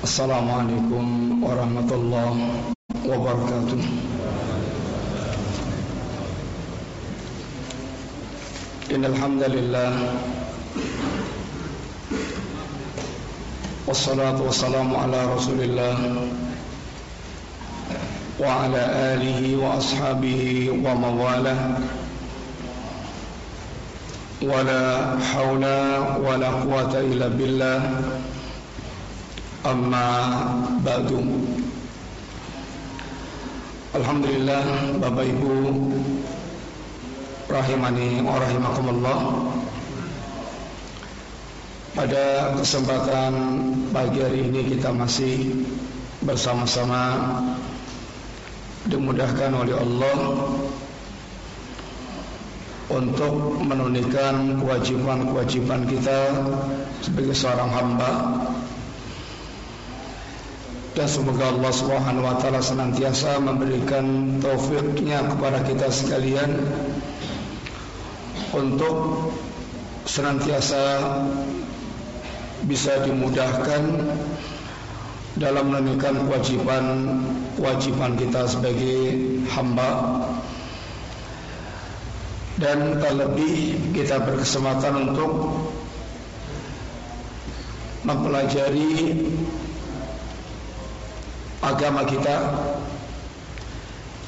السلام عليكم ورحمة الله وبركاته. إن الحمد لله والصلاة والسلام على رسول الله وعلى آله وأصحابه ومن والاه ولا حول ولا قوة إلا بالله. Amma ba'du. Alhamdulillah Bapak Ibu Rahimani wa rahimakumullah. Pada kesempatan pagi hari ini kita masih bersama-sama Dimudahkan oleh Allah Untuk menunaikan kewajiban-kewajiban kita Sebagai seorang hamba dan semoga Allah Subhanahu wa taala senantiasa memberikan taufiknya kepada kita sekalian untuk senantiasa bisa dimudahkan dalam menunaikan kewajiban kewajiban kita sebagai hamba. Dan terlebih kita berkesempatan untuk mempelajari agama kita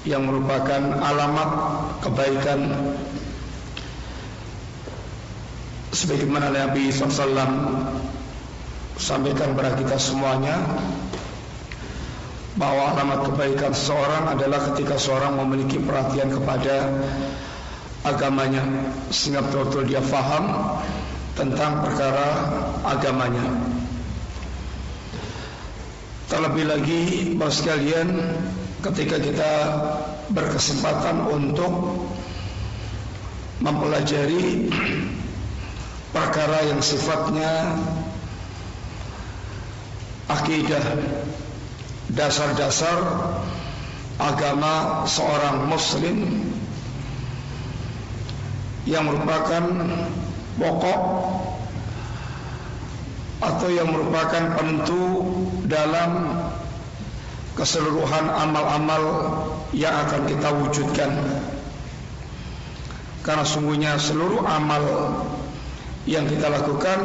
yang merupakan alamat kebaikan sebagaimana Nabi SAW sampaikan kepada kita semuanya bahwa alamat kebaikan seseorang adalah ketika seorang memiliki perhatian kepada agamanya sehingga betul-betul dia faham tentang perkara agamanya. Terlebih lagi Bapak sekalian ketika kita berkesempatan untuk mempelajari perkara yang sifatnya akidah dasar-dasar agama seorang muslim yang merupakan pokok atau yang merupakan penentu dalam keseluruhan amal-amal yang akan kita wujudkan. Karena sungguhnya seluruh amal yang kita lakukan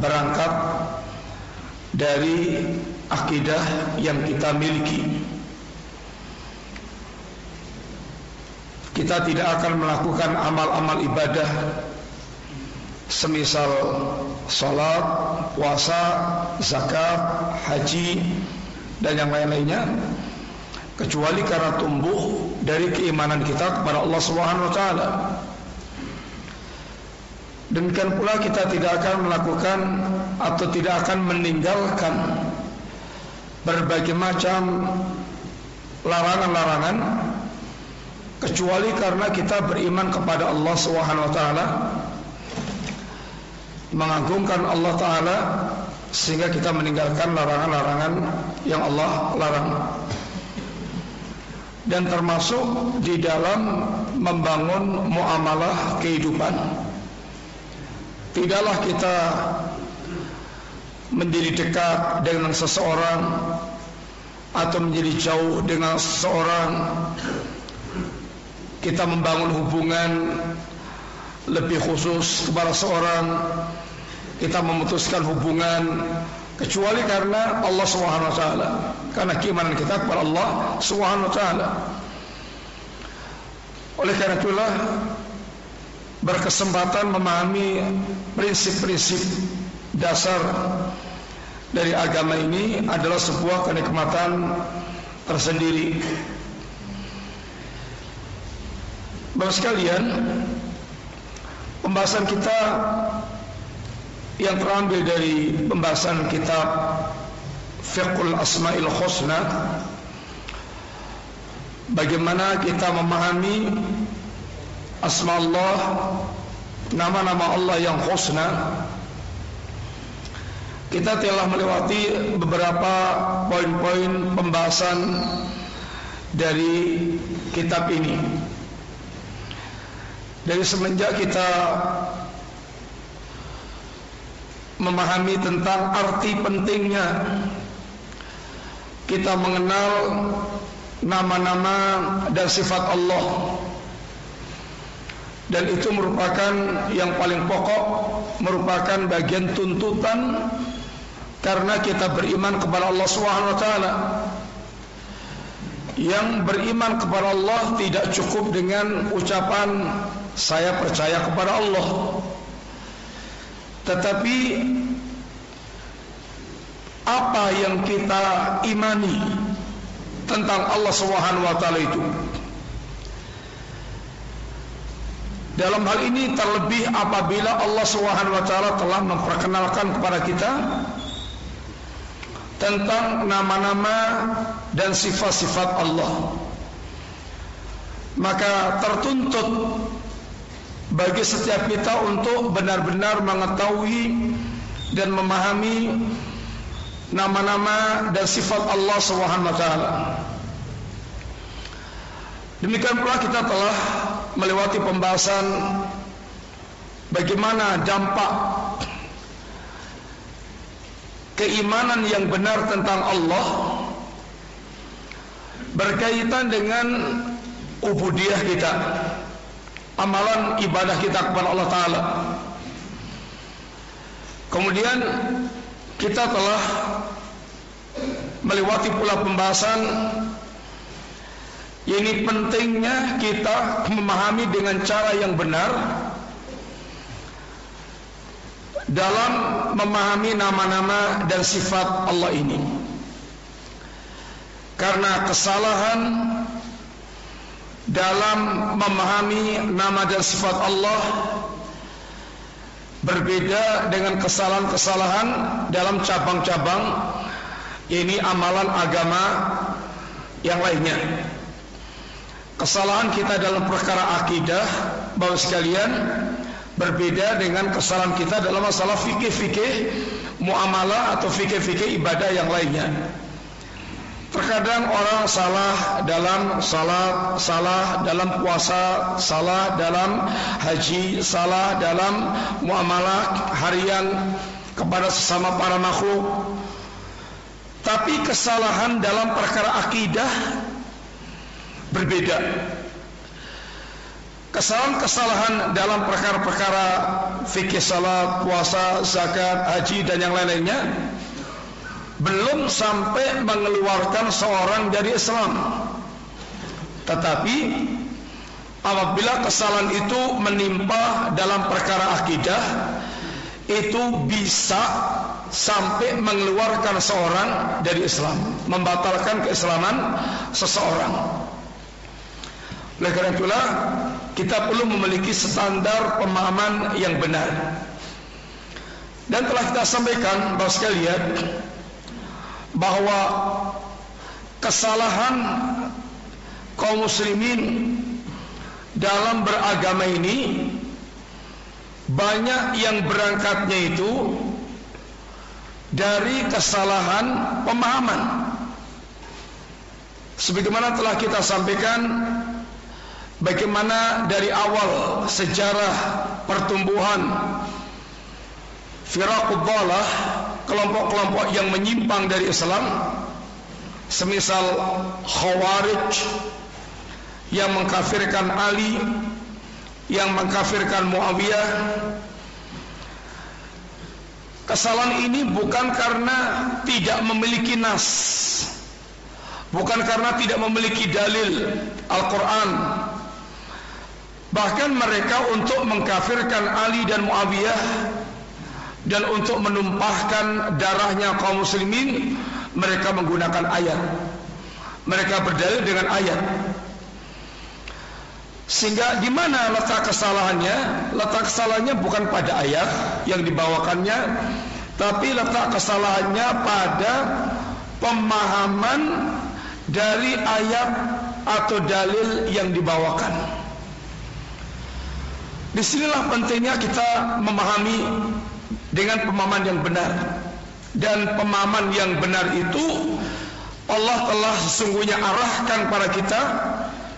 berangkat dari akidah yang kita miliki. Kita tidak akan melakukan amal-amal ibadah semisal salat, puasa, zakat, haji dan yang lain-lainnya kecuali karena tumbuh dari keimanan kita kepada Allah Subhanahu wa taala. Demikian pula kita tidak akan melakukan atau tidak akan meninggalkan berbagai macam larangan-larangan kecuali karena kita beriman kepada Allah Subhanahu wa taala mengagungkan Allah taala sehingga kita meninggalkan larangan-larangan yang Allah larang. Dan termasuk di dalam membangun muamalah kehidupan. Tidaklah kita menjadi dekat dengan seseorang atau menjadi jauh dengan seseorang. Kita membangun hubungan lebih khusus kepada seorang kita memutuskan hubungan kecuali karena Allah Subhanahu wa taala. Karena keimanan kita kepada Allah Subhanahu wa taala. Oleh karena itulah berkesempatan memahami prinsip-prinsip dasar dari agama ini adalah sebuah kenikmatan tersendiri. Bapak sekalian, pembahasan kita yang terambil dari pembahasan kitab Fiqhul Asma'il Husna bagaimana kita memahami asma Allah nama-nama Allah yang husna. Kita telah melewati beberapa poin-poin pembahasan dari kitab ini. Dari semenjak kita memahami tentang arti pentingnya kita mengenal nama-nama dan sifat Allah. Dan itu merupakan yang paling pokok merupakan bagian tuntutan karena kita beriman kepada Allah Subhanahu wa taala. Yang beriman kepada Allah tidak cukup dengan ucapan saya percaya kepada Allah tetapi apa yang kita imani tentang Allah Subhanahu wa taala itu Dalam hal ini terlebih apabila Allah Subhanahu wa taala telah memperkenalkan kepada kita tentang nama-nama dan sifat-sifat Allah. Maka tertuntut bagi setiap kita untuk benar-benar mengetahui dan memahami nama-nama dan sifat Allah Subhanahu wa taala. Demikian pula kita telah melewati pembahasan bagaimana dampak keimanan yang benar tentang Allah berkaitan dengan ubudiyah kita amalan ibadah kita kepada Allah Ta'ala kemudian kita telah melewati pula pembahasan ini pentingnya kita memahami dengan cara yang benar dalam memahami nama-nama dan sifat Allah ini. Karena kesalahan dalam memahami nama dan sifat Allah berbeda dengan kesalahan-kesalahan dalam cabang-cabang ini amalan agama yang lainnya kesalahan kita dalam perkara akidah bahwa sekalian berbeda dengan kesalahan kita dalam masalah fikih-fikih muamalah atau fikih-fikih ibadah yang lainnya. Terkadang orang salah dalam salat, salah dalam puasa, salah dalam haji, salah dalam muamalah harian kepada sesama para makhluk. Tapi kesalahan dalam perkara akidah berbeda. Kesalahan-kesalahan dalam perkara-perkara fikih salat, puasa, zakat, haji dan yang lain-lainnya belum sampai mengeluarkan seorang dari Islam. Tetapi apabila kesalahan itu menimpa dalam perkara akidah itu bisa sampai mengeluarkan seorang dari Islam, membatalkan keislaman seseorang. Oleh karena itulah kita perlu memiliki standar pemahaman yang benar. Dan telah kita sampaikan bahwa sekalian bahwa kesalahan kaum muslimin dalam beragama ini banyak yang berangkatnya itu dari kesalahan pemahaman. Sebagaimana telah kita sampaikan bagaimana dari awal sejarah pertumbuhan firaquddalah kelompok-kelompok yang menyimpang dari Islam semisal Khawarij yang mengkafirkan Ali yang mengkafirkan Muawiyah. Kesalahan ini bukan karena tidak memiliki nas bukan karena tidak memiliki dalil Al-Quran. Bahkan mereka untuk mengkafirkan Ali dan Muawiyah dan untuk menumpahkan darahnya kaum muslimin mereka menggunakan ayat. Mereka berdalil dengan ayat. Sehingga di mana letak kesalahannya? Letak kesalahannya bukan pada ayat yang dibawakannya, tapi letak kesalahannya pada pemahaman dari ayat atau dalil yang dibawakan. Di sinilah pentingnya kita memahami dengan pemahaman yang benar dan pemahaman yang benar itu Allah telah sesungguhnya arahkan pada kita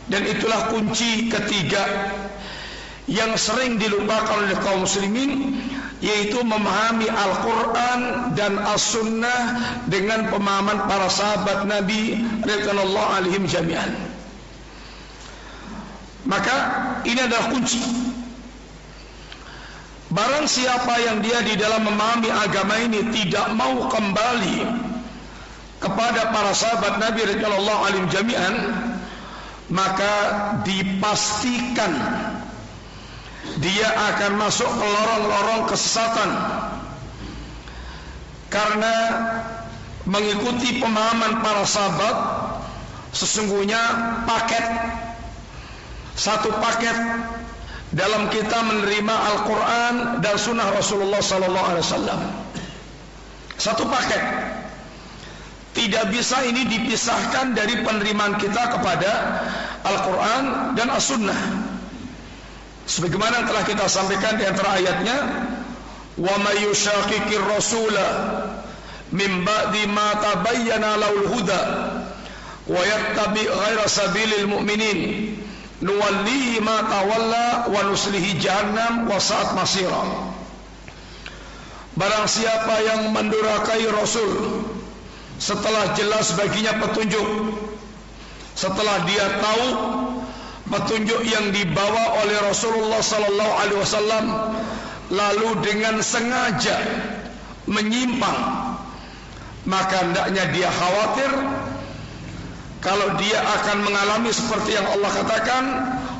dan itulah kunci ketiga yang sering dilupakan oleh kaum muslimin yaitu memahami Al-Quran dan As-Sunnah dengan pemahaman para sahabat Nabi radhiyallahu alaihim jami'an. Maka ini adalah kunci. Barang siapa yang dia di dalam memahami agama ini tidak mau kembali kepada para sahabat Nabi radhiyallahu alaihim jami'an, maka dipastikan dia akan masuk ke lorong-lorong kesesatan. Karena mengikuti pemahaman para sahabat sesungguhnya paket satu paket dalam kita menerima Al-Quran dan Sunnah Rasulullah Sallallahu Alaihi Wasallam. Satu paket. Tidak bisa ini dipisahkan dari penerimaan kita kepada Al-Quran dan As-Sunnah. Sebagaimana telah kita sampaikan di antara ayatnya wa may yushaqiqir rasula min ba'di ma tabayyana lahul huda wa yattabi ghaira sabilil mu'minin nuwallihi ma tawalla wa nuslihi jahannam wa sa'at masira. Barang siapa yang mendurakai Rasul setelah jelas baginya petunjuk setelah dia tahu petunjuk yang dibawa oleh Rasulullah sallallahu alaihi wasallam lalu dengan sengaja menyimpang maka hendaknya dia khawatir kalau dia akan mengalami seperti yang Allah katakan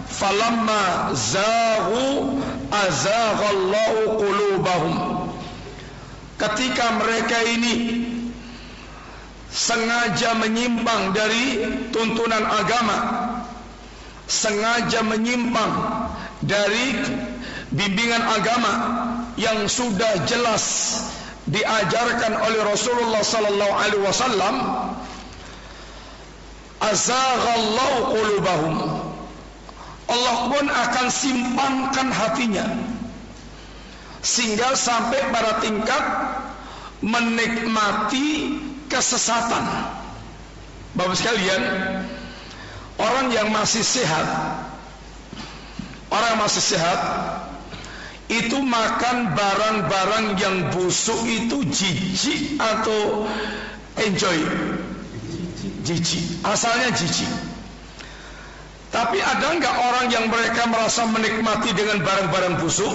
falamma zaghu azaghallahu qulubahum. Ketika mereka ini sengaja menyimpang dari tuntunan agama sengaja menyimpang dari bimbingan agama yang sudah jelas diajarkan oleh Rasulullah sallallahu alaihi wasallam azaghallahu qulubahum. Allah pun akan simpangkan hatinya. Sehingga sampai pada tingkat menikmati kesesatan. Bapak sekalian Orang yang masih sehat Orang yang masih sehat Itu makan barang-barang yang busuk itu jijik atau enjoy Jijik. Asalnya jijik. Tapi ada nggak orang yang mereka merasa menikmati dengan barang-barang busuk?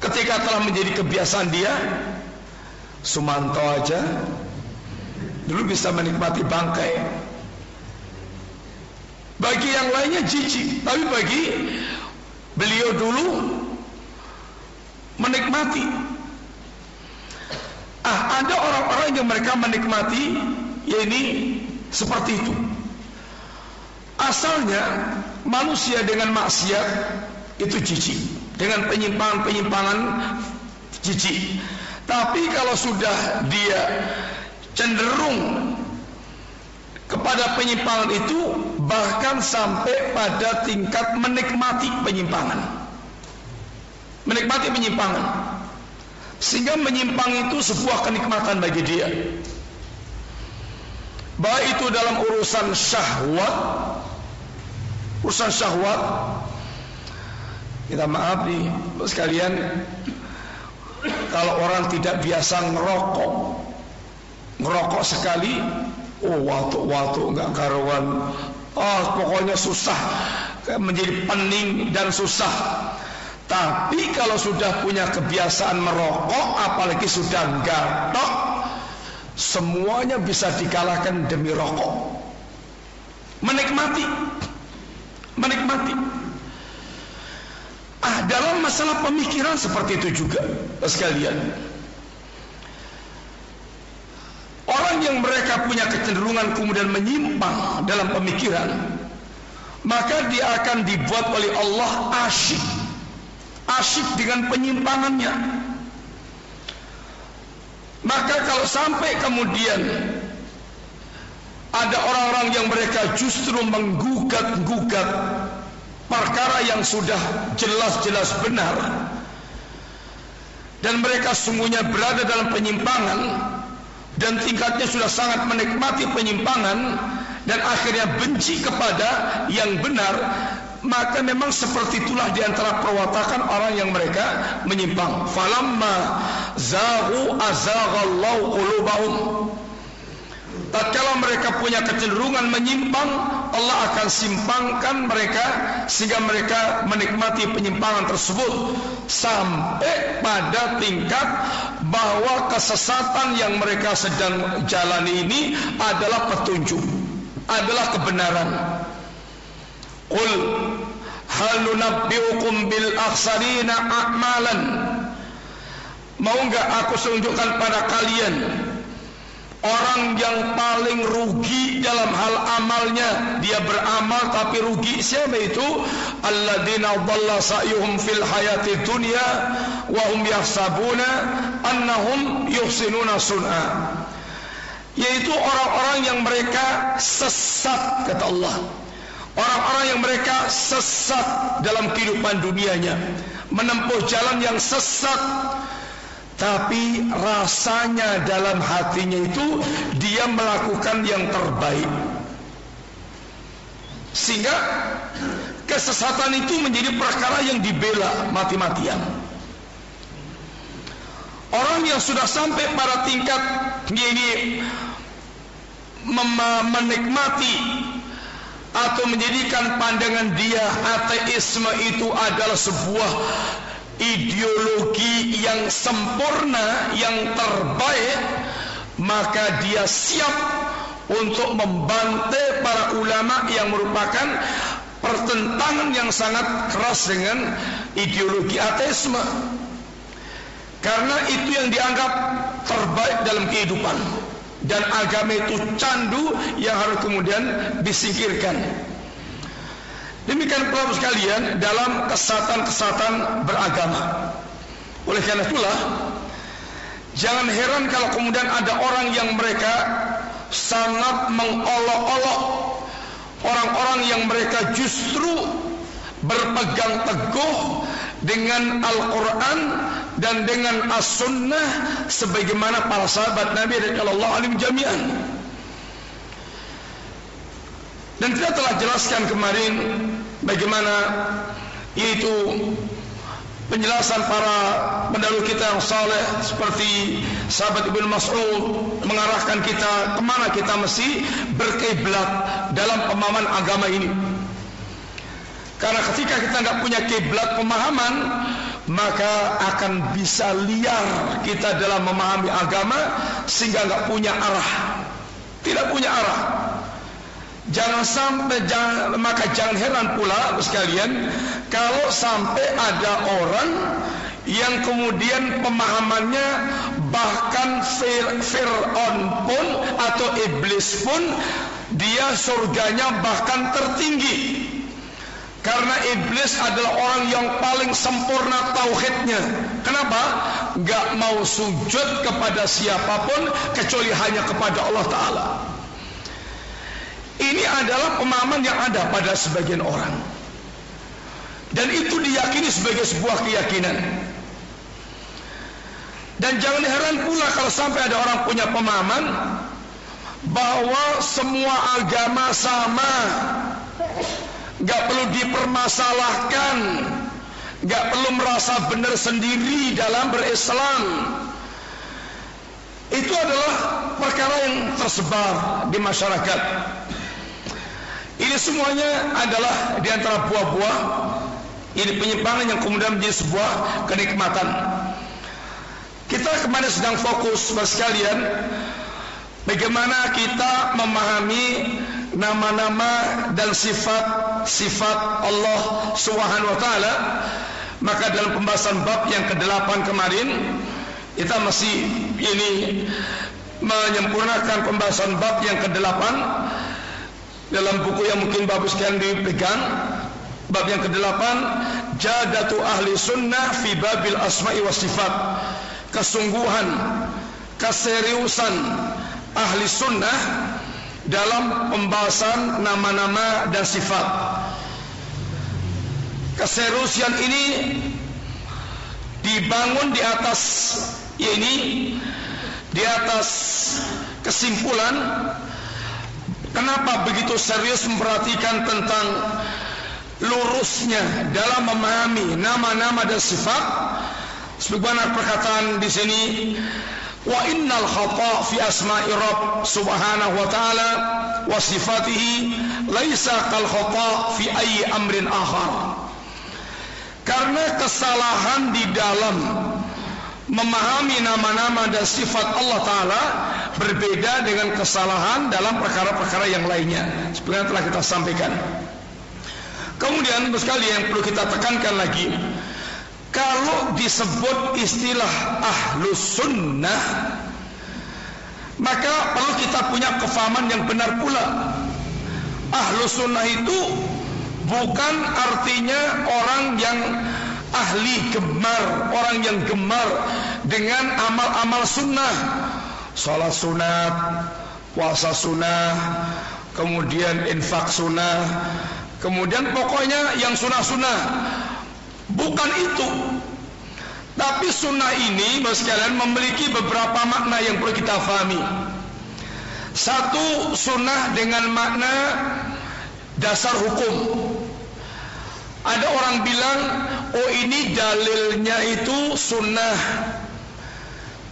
Ketika telah menjadi kebiasaan dia Sumanto aja Dulu bisa menikmati bangkai. Bagi yang lainnya jijik, tapi bagi beliau dulu menikmati. Ah, ada orang-orang yang mereka menikmati, ya ini seperti itu. Asalnya manusia dengan maksiat itu jijik, dengan penyimpangan-penyimpangan jijik. Tapi kalau sudah dia cenderung kepada penyimpangan itu bahkan sampai pada tingkat menikmati penyimpangan menikmati penyimpangan sehingga menyimpang itu sebuah kenikmatan bagi dia baik itu dalam urusan syahwat. Urusan syahwat. Kita maaf nih sekalian. Kalau orang tidak biasa ngerokok ngerokok sekali Oh waktu-waktu enggak karuan. Oh pokoknya susah. Menjadi pening dan susah. Tapi kalau sudah punya kebiasaan merokok Apalagi sudah gatok Semuanya bisa dikalahkan demi rokok. Menikmati. Menikmati. Ah dalam masalah pemikiran seperti itu juga Sekalian. Orang yang mereka punya kecenderungan kemudian menyimpang dalam pemikiran Maka dia akan dibuat oleh Allah asyik. Asyik dengan penyimpangannya Maka kalau sampai kemudian Ada orang-orang yang mereka justru menggugat-gugat Perkara yang sudah jelas-jelas benar Dan mereka semuanya berada dalam penyimpangan dan tingkatnya sudah sangat menikmati penyimpangan dan akhirnya benci kepada yang benar maka memang seperti itulah di antara perwatakan orang yang mereka menyimpang. Falamma zaghu azaghallahu qulubahum. Tatkala mereka punya kecenderungan menyimpang, Allah akan simpangkan mereka sehingga mereka menikmati penyimpangan tersebut sampai pada tingkat bahwa kesesatan yang mereka sedang jalani ini adalah petunjuk, adalah kebenaran. Qul hal nunabbiukum bil akhsarina a'malan Mau enggak aku tunjukkan pada kalian? Orang yang paling rugi dalam hal amalnya Dia beramal tapi rugi Siapa itu? Alladina dhalla sa'yuhum fil hayati dunya Wahum yahsabuna Annahum yuhsinuna sun'a. Yaitu orang-orang yang mereka sesat Kata Allah. Orang-orang yang mereka sesat dalam kehidupan dunianya. Menempuh jalan yang sesat Tapi rasanya dalam hatinya itu Dia melakukan yang terbaik. Sehingga Kesesatan itu menjadi perkara yang dibela mati-matian. Orang yang sudah sampai pada tingkat Ini Menikmati atau menjadikan pandangan dia ateisme itu adalah sebuah ideologi yang sempurna, yang terbaik, maka dia siap untuk membantai para ulama yang merupakan pertentangan yang sangat keras dengan ideologi ateisme. Karena itu yang dianggap terbaik dalam kehidupan dan agama itu candu yang harus kemudian disingkirkan. Demikian pula sekalian dalam kesatan-kesatan beragama. Oleh karena itulah jangan heran kalau kemudian ada orang yang mereka sangat mengolok-olok orang-orang yang mereka justru berpegang teguh dengan Al-Quran dan dengan As-Sunnah sebagaimana para sahabat Nabi radhiyallahu anhum jami'an. Dan kita telah jelaskan kemarin bagaimana yaitu penjelasan para pendahulu kita yang saleh seperti sahabat Ibnu Mas'ud mengarahkan kita ke mana kita mesti berkiblat dalam pemahaman agama ini. Karena ketika kita nggak punya kiblat pemahaman, maka akan bisa liar kita dalam memahami agama sehingga nggak punya arah, tidak punya arah. Jangan sampai jangan, maka jangan heran pula sekalian kalau sampai ada orang yang kemudian pemahamannya bahkan Fir'aun pun atau iblis pun dia surganya bahkan tertinggi karena iblis adalah orang yang paling sempurna tauhidnya. Kenapa? Gak mau sujud kepada siapa pun kecuali hanya kepada Allah Ta'ala. Ini adalah pemahaman yang ada pada sebagian orang. Dan itu diyakini sebagai sebuah keyakinan. Dan jangan heran pula kalau sampai ada orang punya pemahaman bahwa semua agama sama Gak perlu dipermasalahkan Gak perlu merasa benar sendiri dalam berislam Itu adalah perkara yang tersebar di masyarakat Ini semuanya adalah di antara buah-buah Ini penyimpangan yang kemudian menjadi sebuah kenikmatan. Kita kemarin sedang fokus sekalian Bagaimana kita memahami nama-nama dan sifat-sifat Allah Subhanahu wa taala. Maka dalam pembahasan bab yang ke-8 kemarin kita masih ini menyempurnakan pembahasan bab yang ke-8 dalam buku yang mungkin bagus sekalian dipegang bab yang ke-8 jadatu ahli sunnah fi babil asma'i was sifat kesungguhan keseriusan ahli sunnah dalam pembahasan nama-nama dan sifat. Keserusian ini dibangun di atas ini di atas kesimpulan kenapa begitu serius memperhatikan tentang lurusnya dalam memahami nama-nama dan sifat? Sebagaimana perkataan di sini wa innal khata fi asma'i rabb subhanahu wa ta'ala wa sifatihi laisa kal khata fi ayyi amrin akhar. Karena kesalahan di dalam memahami nama-nama dan sifat Allah Ta'ala berbeda dengan kesalahan dalam perkara-perkara yang lainnya. Seperti yang telah kita sampaikan. Kemudian sekali yang perlu kita tekankan lagi. Kalau disebut istilah ahlus sunnah maka perlu kita punya kefahaman yang benar pula. Ahlus sunnah itu bukan artinya orang yang ahli gemar orang yang gemar dengan amal-amal sunnah sholat sunat puasa sunnah kemudian infak sunnah kemudian pokoknya yang sunnah-sunnah Bukan itu. Tapi sunnah ini, Bapak sekalian, memiliki beberapa makna yang perlu kita fahami. Satu, sunnah dengan makna dasar hukum. Ada orang bilang, oh ini dalilnya itu sunnah.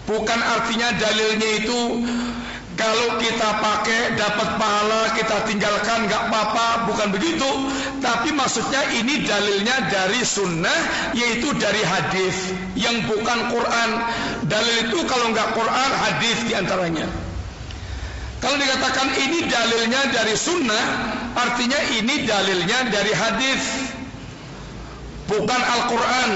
Bukan artinya dalilnya itu kalau kita pakai dapat pahala, kita tinggalkan nggak apa-apa, bukan begitu. Tapi maksudnya ini dalilnya dari sunnah, yaitu dari hadis yang bukan Quran. Dalil itu kalau nggak Quran, hadis di antaranya. Kalau dikatakan ini dalilnya dari sunnah, artinya ini dalilnya dari hadis, bukan Al-Quran.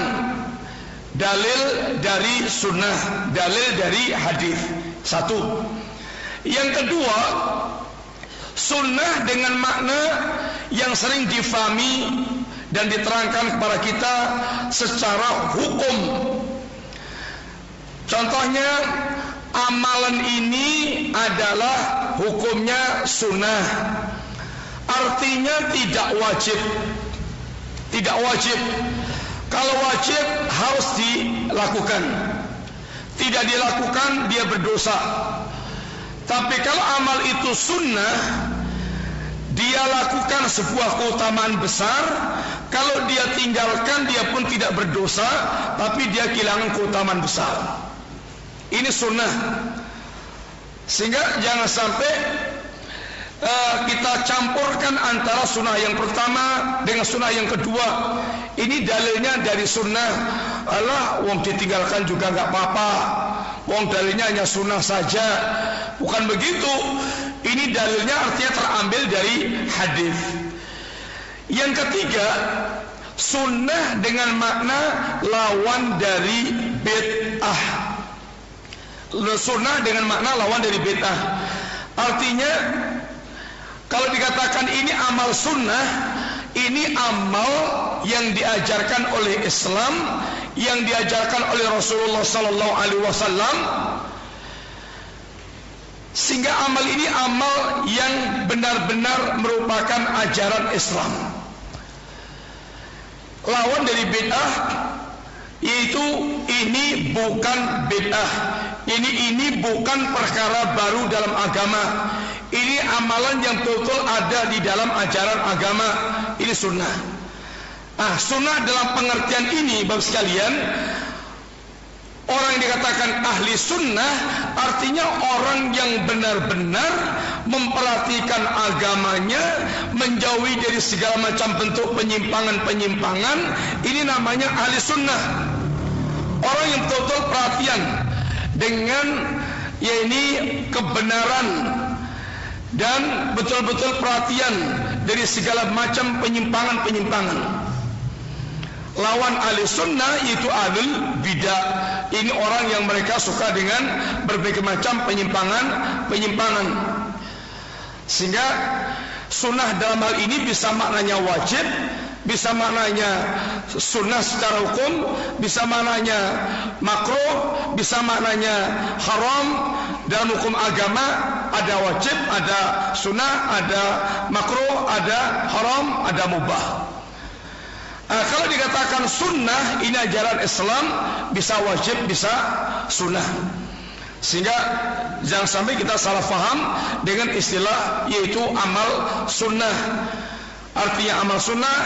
Dalil dari sunnah, dalil dari hadis. Satu. Yang kedua, sunnah dengan makna yang sering difahami dan diterangkan kepada kita secara hukum. Contohnya, amalan ini adalah hukumnya sunnah. Artinya tidak wajib. Tidak wajib. Kalau wajib harus dilakukan. Tidak dilakukan dia berdosa. Tapi kalau amal itu sunnah, dia lakukan sebuah keutamaan besar. Kalau dia tinggalkan, dia pun tidak berdosa, tapi dia kehilangan keutamaan besar. Ini sunnah. Sehingga jangan sampai uh, kita campurkan antara sunnah yang pertama dengan sunnah yang kedua. Ini dalilnya dari sunnah. Allah, wong ditinggalkan juga nggak apa-apa. Wong dalilnya hanya sunnah saja. Bukan begitu. Ini dalilnya artinya terambil dari hadis. Yang ketiga, sunnah dengan makna lawan dari bid'ah. Sunnah dengan makna lawan dari bid'ah. Artinya kalau dikatakan ini amal sunnah, ini amal yang diajarkan oleh Islam yang diajarkan oleh Rasulullah sallallahu alaihi wasallam sehingga amal ini amal yang benar-benar merupakan ajaran Islam. Lawan dari bid'ah yaitu ini bukan bid'ah. Ini ini bukan perkara baru dalam agama. Ini amalan yang betul-betul ada di dalam ajaran agama. Ini sunnah. Ah, sunnah dalam pengertian ini, bapak sekalian, orang yang dikatakan ahli sunnah artinya orang yang benar-benar memperhatikan agamanya, menjauhi dari segala macam bentuk penyimpangan-penyimpangan. Ini namanya ahli sunnah. Orang yang betul-betul perhatian dengan ya ini kebenaran dan betul-betul perhatian dari segala macam penyimpangan-penyimpangan. Lawan ahli sunnah yaitu ahli bidah. Ini orang yang mereka suka dengan berbagai macam penyimpangan penyimpangan. Sehingga sunnah dalam hal ini bisa maknanya wajib bisa maknanya sunnah secara hukum bisa maknanya makruh bisa maknanya haram dalam hukum agama ada wajib ada sunnah ada makruh ada haram ada mubah Nah, kalau dikatakan sunnah ini ajaran Islam bisa wajib bisa sunnah. Sehingga jangan sampai kita salah faham dengan istilah yaitu amal sunnah. Artinya amal sunnah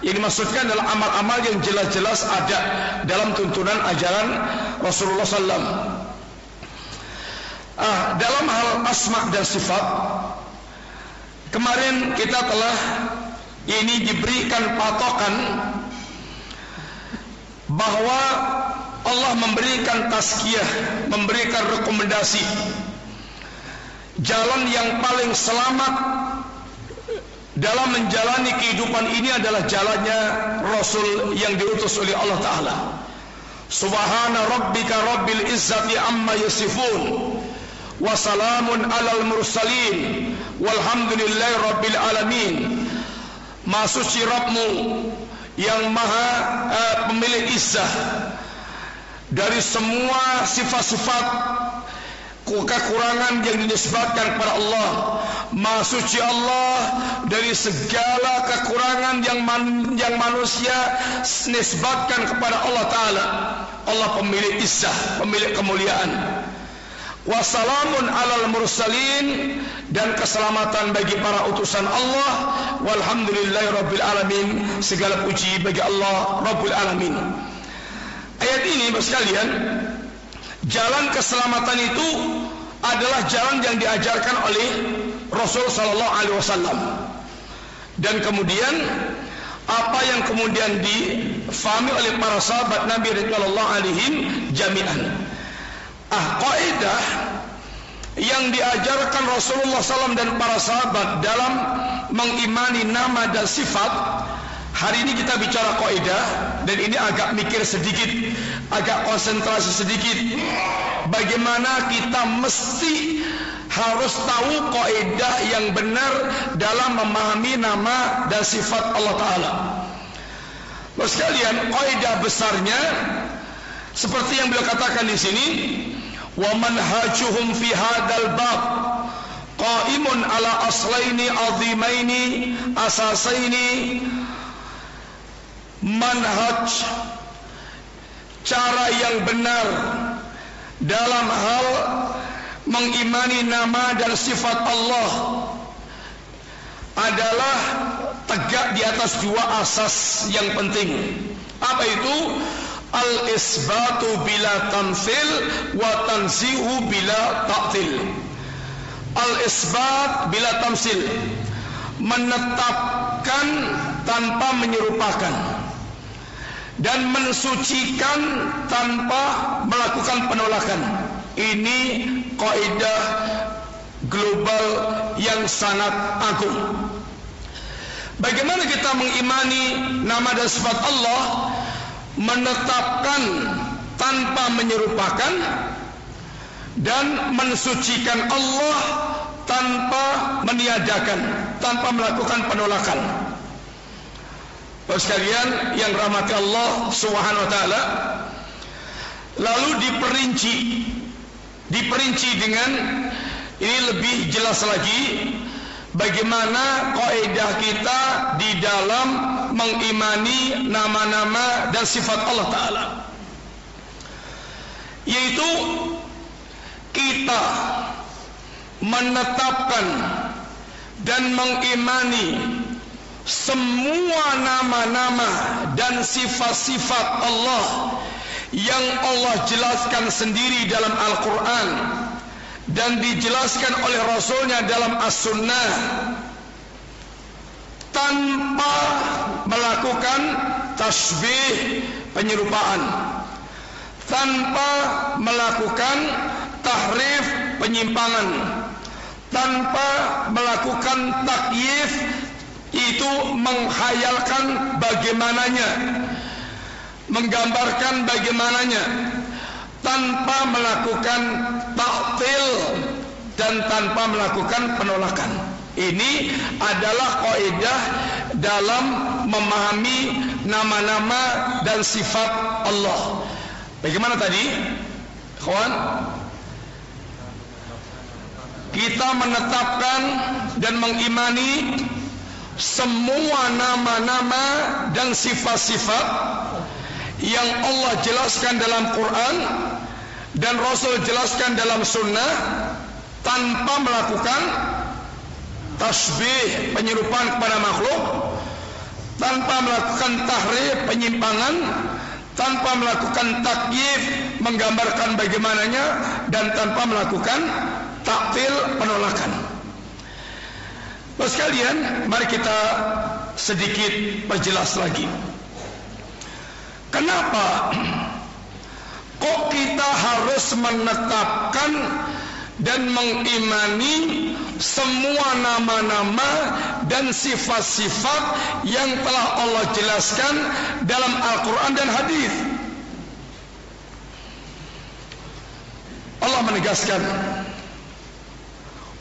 yang dimaksudkan adalah amal-amal yang jelas-jelas ada dalam tuntunan ajaran Rasulullah SAW. Ah, dalam hal asma dan sifat, kemarin kita telah ini diberikan patokan bahwa Allah memberikan tazkiyah, memberikan rekomendasi jalan yang paling selamat dalam menjalani kehidupan ini adalah jalannya Rasul yang diutus oleh Allah Ta'ala. Subhana rabbika rabbil izzati amma yasifun wa salamun alal mursalin walhamdulillahi rabbil alamin. Masuci Rabbmu yang maha uh, pemilik izzah. Dari semua sifat-sifat kekurangan yang dinisbatkan kepada Allah. Maha suci Allah dari segala kekurangan yang man, yang manusia nisbatkan kepada Allah taala. Allah pemilik izzah pemilik kemuliaan. Wassalamun alal mursalin dan keselamatan bagi para utusan Allah. Walhamdulillahi rabbil alamin segala puji bagi Allah rabbul alamin. Ayat ini sekalian jalan keselamatan itu adalah jalan yang diajarkan oleh Rasul sallallahu alaihi wasallam. Dan kemudian apa yang kemudian difahami oleh para sahabat Nabi radhiyallahu alaihim jami'an. Ah, kaidah yang diajarkan Rasulullah SAW dan para sahabat dalam mengimani nama dan sifat Hari ini kita bicara kaidah dan ini agak mikir sedikit, agak konsentrasi sedikit. Bagaimana kita mesti harus tahu kaidah yang benar dalam memahami nama dan sifat Allah taala. Bapak sekalian, kaidah besarnya seperti yang beliau katakan di sini, wa manhajuhum fi hadzal bab qaimun ala aslaini azimaini asasaini manhaj cara yang benar dalam hal mengimani nama dan sifat Allah adalah tegak di atas dua asas yang penting. Apa itu? Al-isbatu bila tamsil wa tanzihu bila ta'til. Al-isbat bila tamsil. Menetapkan tanpa menyerupakan dan mensucikan tanpa melakukan penolakan. Ini kaidah global yang sangat agung. Bagaimana kita mengimani nama dan sifat Allah menetapkan tanpa menyerupakan dan mensucikan Allah tanpa meniadakan, tanpa melakukan penolakan. Bapak sekalian yang rahmati Allah Subhanahu wa taala lalu diperinci diperinci dengan ini lebih jelas lagi bagaimana kaidah kita di dalam mengimani nama-nama dan sifat Allah taala. Yaitu kita menetapkan dan mengimani semua nama-nama dan sifat-sifat Allah yang Allah jelaskan sendiri dalam Al-Quran dan dijelaskan oleh Rasulnya dalam As-Sunnah tanpa melakukan tasbih penyerupaan tanpa melakukan tahrif penyimpangan tanpa melakukan takyif itu menghayalkan bagaimananya. Menggambarkan bagaimananya. Tanpa melakukan taktil dan tanpa melakukan penolakan. Ini adalah kaidah dalam memahami nama-nama dan sifat Allah. Bagaimana tadi? Kawan kita menetapkan dan mengimani semua nama-nama dan sifat-sifat yang Allah jelaskan dalam Quran dan Rasul jelaskan dalam sunnah tanpa melakukan tasbih penyerupaan kepada makhluk tanpa melakukan tahrif penyimpangan tanpa melakukan takyif menggambarkan bagaimananya dan tanpa melakukan taktil penolakan. Bapak sekalian, mari kita sedikit perjelas lagi. Kenapa kok kita harus menetapkan dan mengimani semua nama-nama dan sifat-sifat yang telah Allah jelaskan dalam Al-Quran dan Hadis. Allah menegaskan,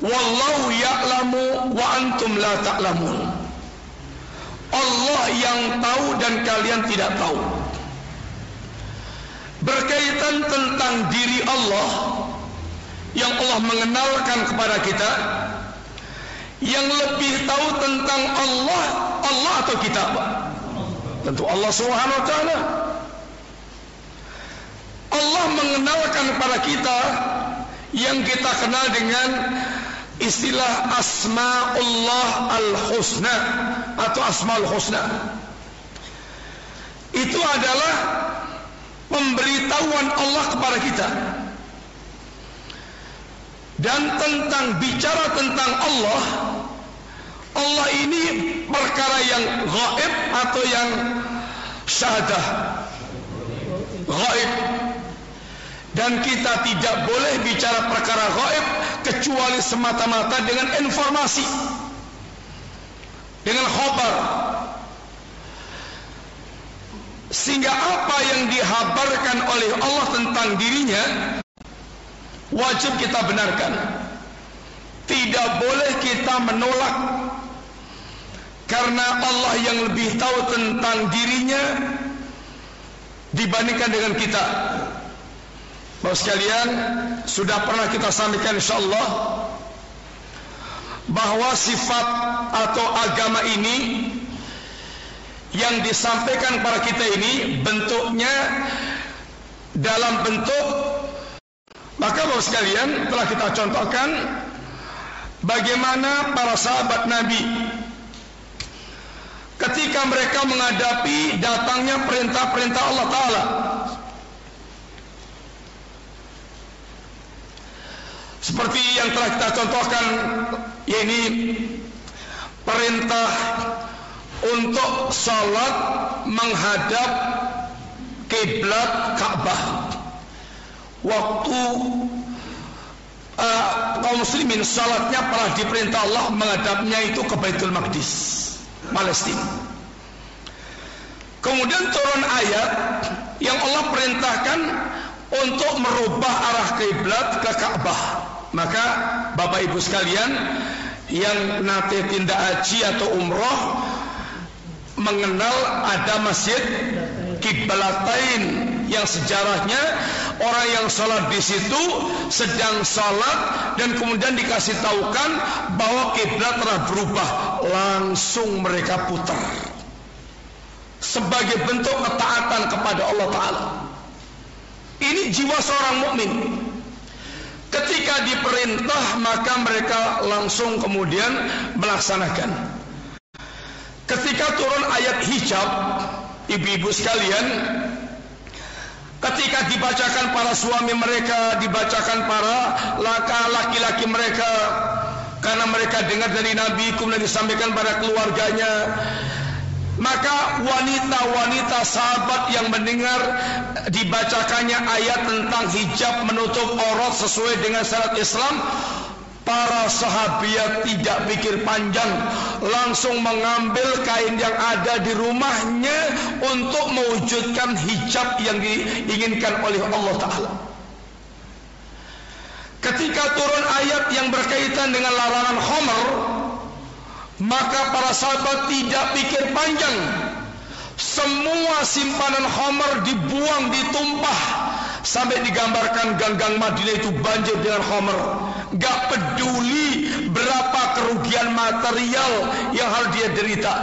Wallahu ya'lamu wa antum la ta'lamun. Allah yang tahu dan kalian tidak tahu. Berkaitan tentang diri Allah, yang Allah mengenalkan kepada kita yang lebih tahu tentang Allah Allah atau kita tentu Allah Subhanahu wa taala Allah mengenalkan kepada kita yang kita kenal dengan istilah asmaullah al-husna atau asmaul husna. Itu adalah pemberitahuan Allah kepada kita. Dan tentang bicara tentang Allah Allah ini perkara yang gaib atau yang syahadah. Gaib dan kita tidak boleh bicara perkara gaib kecuali semata-mata dengan informasi dengan khabar sehingga apa yang dihabarkan oleh Allah tentang dirinya wajib kita benarkan. Tidak boleh kita menolak karena Allah yang lebih tahu tentang dirinya dibandingkan dengan kita. Bapak sekalian, sudah pernah kita sampaikan insyaallah bahwa sifat atau agama ini yang disampaikan kepada kita ini bentuknya dalam bentuk maka Bapak sekalian telah kita contohkan bagaimana para sahabat Nabi ketika mereka menghadapi datangnya perintah-perintah Allah Ta'ala seperti yang telah kita contohkan yakni perintah untuk salat menghadap kiblat Ka'bah. Waktu uh, kaum muslimin salatnya pernah diperintah Allah menghadapnya itu ke Baitul Maqdis Palestina. Kemudian turun ayat yang Allah perintahkan untuk merubah arah kiblat ke Ka'bah maka Bapak Ibu sekalian yang nate tindak haji atau umroh mengenal ada masjid kiblatain yang sejarahnya orang yang sholat di situ sedang sholat dan kemudian dikasih tahukan bahwa kiblat telah berubah langsung mereka putar. Sebagai bentuk ketaatan kepada Allah Taala. Ini jiwa seorang mukmin ketika diperintah maka mereka langsung kemudian melaksanakan. Ketika turun ayat hijab ibu-ibu sekalian Ketika dibacakan para suami mereka, dibacakan para laki-laki mereka, karena mereka dengar dari Nabi, kemudian disampaikan pada keluarganya, maka wanita-wanita sahabat yang mendengar dibacakannya ayat tentang hijab menutup aurat sesuai dengan syarat Islam Para sahabat tidak pikir panjang Langsung mengambil kain yang ada di rumahnya Untuk mewujudkan hijab yang diinginkan oleh Allah Ta'ala. Ketika turun ayat yang berkaitan dengan larangan homer Maka para sahabat tidak pikir panjang Semua simpanan homer dibuang, ditumpah Sampai digambarkan gang-gang Madinah itu banjir dengan homer Gak peduli berapa kerugian material yang harus dia derita.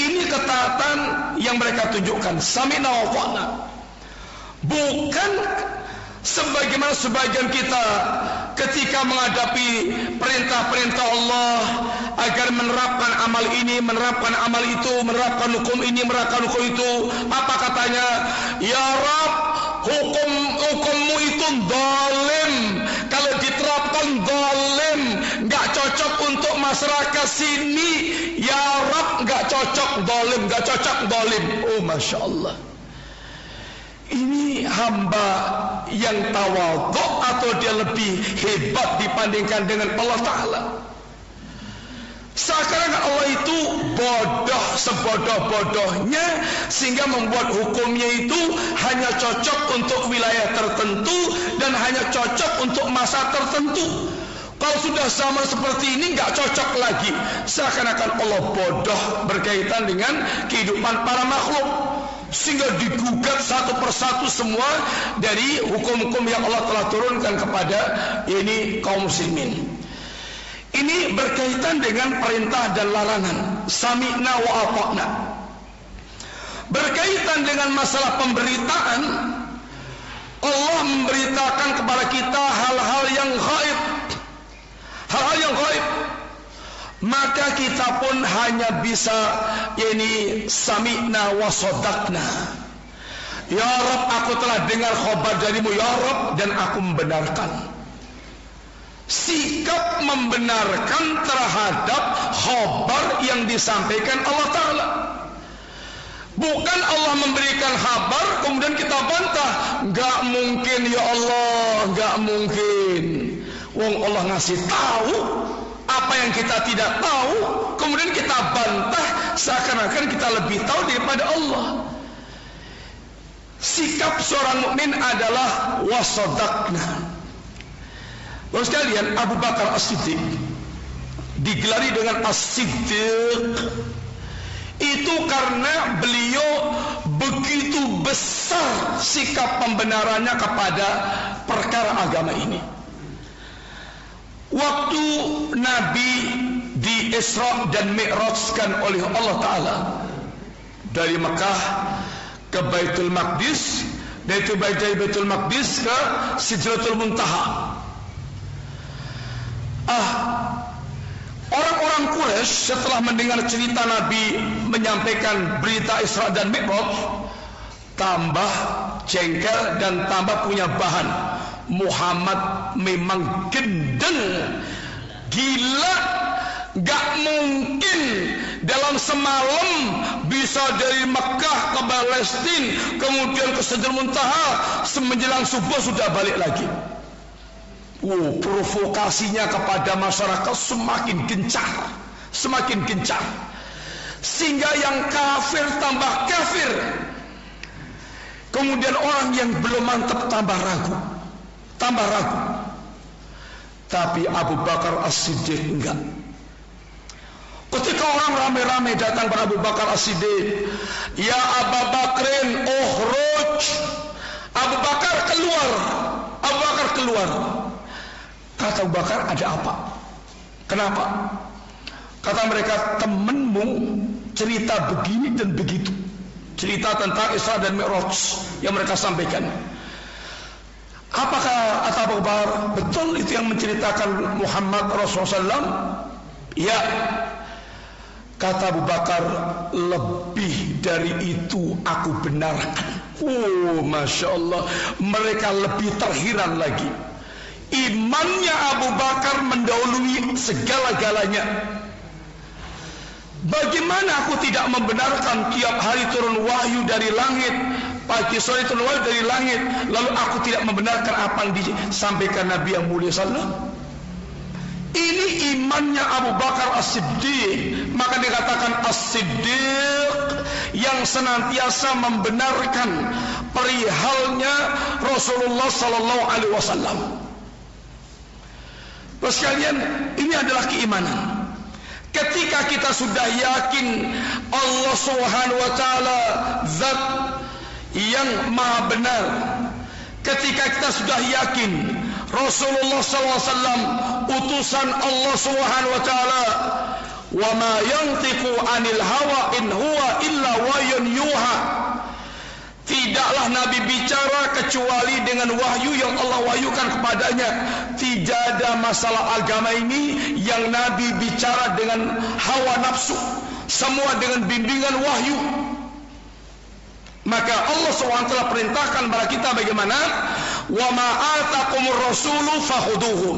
Ini ketaatan yang mereka tunjukkan. Samina wa Bukan sebagaimana sebagian kita ketika menghadapi perintah-perintah Allah agar menerapkan amal ini, menerapkan amal itu, menerapkan hukum ini, menerapkan hukum itu. Apa katanya? Ya Rab, hukum hukummu itu dolim. Kalau diterapkan dolim, nggak cocok untuk masyarakat sini. Ya Rab, nggak cocok dolim, nggak cocok dolim. Oh, masya Allah. Ini hamba yang tawadhu atau dia lebih hebat dibandingkan dengan Allah Ta'ala. Sekarang Allah itu bodoh sebodoh-bodohnya sehingga membuat hukumnya itu hanya cocok untuk wilayah tertentu dan hanya cocok untuk masa tertentu. Kalau sudah zaman seperti ini nggak cocok lagi. Seakan-akan Allah bodoh berkaitan dengan kehidupan para makhluk sehingga digugat satu persatu semua dari hukum-hukum yang Allah telah turunkan kepada ini kaum muslimin. Ini berkaitan dengan perintah dan larangan. Sami'na wa ata'na. Berkaitan dengan masalah pemberitaan, Allah memberitakan kepada kita hal-hal yang gaib. Hal-hal yang gaib. Maka kita pun hanya bisa ini sami'na wa sadaqna. Ya Rab, aku telah dengar khabar darimu ya Rab dan aku membenarkan sikap membenarkan terhadap khabar yang disampaikan Allah Ta'ala. Bukan Allah memberikan kabar kemudian kita bantah. Gak mungkin ya Allah, gak mungkin. Wong Allah ngasih tahu apa yang kita tidak tahu, kemudian kita bantah seakan-akan kita lebih tahu daripada Allah. Sikap seorang mukmin adalah wasodakna Bapak sekalian, Abu Bakar As-Siddiq digelari dengan As-Siddiq itu karena beliau begitu besar sikap pembenarannya kepada perkara agama ini. Waktu Nabi di Isra dan Mi'rajkan oleh Allah Ta'ala dari Mekah ke Baitul Maqdis dari Baitul Maqdis ke Sidratul Muntaha Ah, orang-orang Quraisy setelah mendengar cerita Nabi menyampaikan berita Isra dan Mi'raj, tambah jengkel dan tambah punya bahan. Muhammad memang gendeng, gila, gak mungkin dalam semalam bisa dari Mekah ke Palestina, kemudian ke Sidr Muntaha, semenjelang subuh sudah balik lagi. Oh, provokasinya kepada masyarakat semakin gencar, semakin gencar. Sehingga yang kafir tambah kafir. Kemudian orang yang belum mantap tambah ragu, tambah ragu. Tapi Abu Bakar As-Siddiq enggak. Ketika orang ramai-ramai datang kepada Abu Bakar As-Siddiq, "Ya Abu Bakrin, ukhruj." Abu Bakar keluar. Abu Bakar keluar. Kata Abu Bakar ada apa? Kenapa? Kata mereka temenmu cerita begini dan begitu. Cerita tentang Isra dan Mi'raj yang mereka sampaikan. Apakah Abu Bakar betul itu yang menceritakan Muhammad Rasulullah SAW? Ya. Kata Abu Bakar lebih dari itu aku benarkan. Oh, masya Allah, mereka lebih terhiran lagi. Imannya Abu Bakar mendahului segala-galanya. Bagaimana aku tidak membenarkan tiap hari turun wahyu dari langit, sore turun wahyu dari langit, lalu aku tidak membenarkan apa yang disampaikan Nabi yang mulia sallallahu ini imannya Abu Bakar As-Siddiq. Maka dikatakan As-Siddiq Yang senantiasa membenarkan Perihalnya Rasulullah Sallallahu Alaihi Wasallam. Sekalian, ini adalah keimanan. Ketika kita sudah yakin Allah Subhanahu wa taala zat yang maha benar. Ketika kita sudah yakin Rasulullah SAW utusan Allah Subhanahu wa taala wa ma yantiqu anil hawa in huwa illa wayun yuha Tidaklah Nabi bicara kecuali dengan wahyu yang Allah wahyukan kepadanya. Tidak dalam masalah agama ini yang Nabi bicara dengan hawa nafsu, semua dengan bimbingan wahyu. Maka Allah SWT perintahkan kepada kita bagaimana? Atakumur rasulu fakhuduhu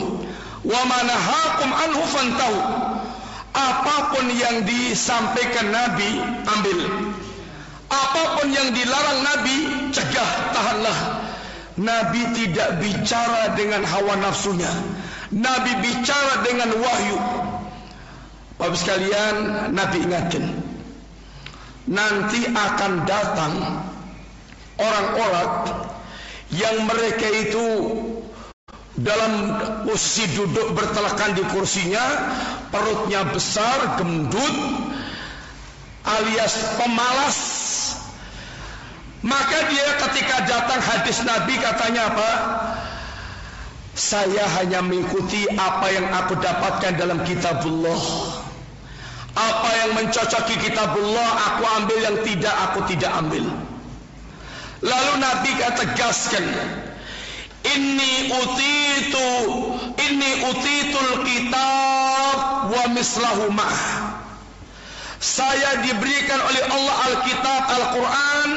wa ma nahakum anhu fantahu. Apapun yang disampaikan Nabi, ambil. Apapun yang dilarang Nabi, cegah, tahanlah. Nabi tidak bicara dengan hawa nafsunya. Nabi bicara dengan wahyu. Bapak sekalian, Nabi ingatkan. Nanti akan datang orang-orang yang mereka itu dalam posisi duduk bertelakan di kursinya, perutnya besar, gendut, alias pemalas. Maka dia ketika datang hadis Nabi katanya apa? Saya hanya mengikuti apa yang aku dapatkan dalam kitabullah. Apa yang mencocoki kitabullah aku ambil yang tidak aku tidak ambil. Lalu Nabi kata tegaskan, Inni utitu inni utitul kitab wa mislahu ma'ah. Saya diberikan oleh Allah Alkitab Al-Quran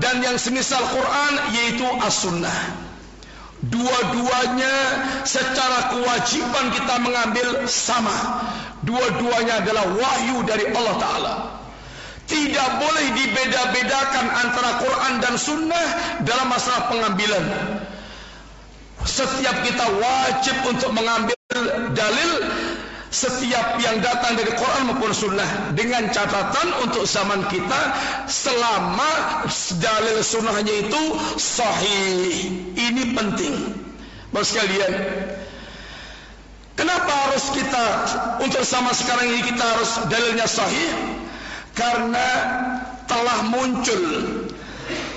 dan yang semisal Quran yaitu As-Sunnah. Dua-duanya secara kewajiban kita mengambil sama. Dua-duanya adalah wahyu dari Allah Ta'ala. Tidak boleh dibeda-bedakan antara Quran dan Sunnah dalam masalah pengambilan. Setiap kita wajib untuk mengambil dalil setiap yang datang dari Quran maupun Sunnah dengan catatan untuk zaman kita selama dalil sunnahnya itu sahih. Ini penting. Bapak sekalian, kenapa harus kita untuk sama sekarang ini kita harus dalilnya sahih? Karena telah muncul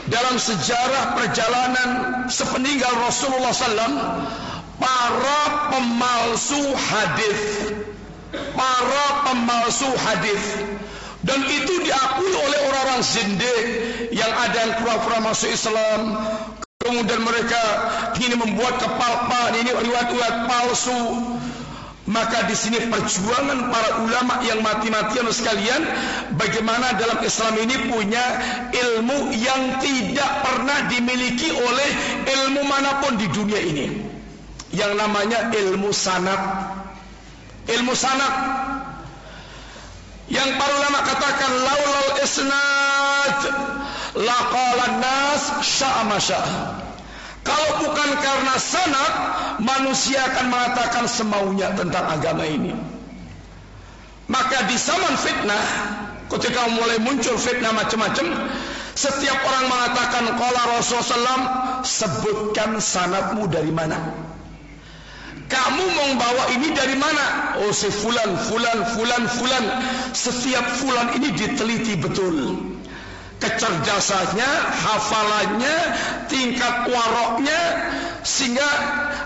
dalam sejarah perjalanan sepeninggal Rasulullah SAW para pemalsu hadis para pemalsu hadis dan itu diakui oleh orang-orang zindik yang ada yang pura-pura masuk Islam kemudian mereka ini membuat kepalpan ini riwayat-riwayat palsu maka di sini perjuangan para ulama yang mati-matian sekalian bagaimana dalam Islam ini punya ilmu yang tidak pernah dimiliki oleh ilmu mana pun di dunia ini. Yang namanya ilmu sanad. Ilmu sanad yang para ulama katakan laulal isnad laqalan nas sya'a sya'a. Kalau bukan karena sanad, manusia akan mengatakan semaunya tentang agama ini. Maka di zaman fitnah, ketika mulai muncul fitnah macam-macam, setiap orang mengatakan qala Rasulullah sebutkan sanadmu dari mana? Kamu mau bawa ini dari mana? Oh si fulan, fulan, fulan, fulan. Setiap fulan ini diteliti betul kecerdasannya, hafalannya, tingkat waroknya, sehingga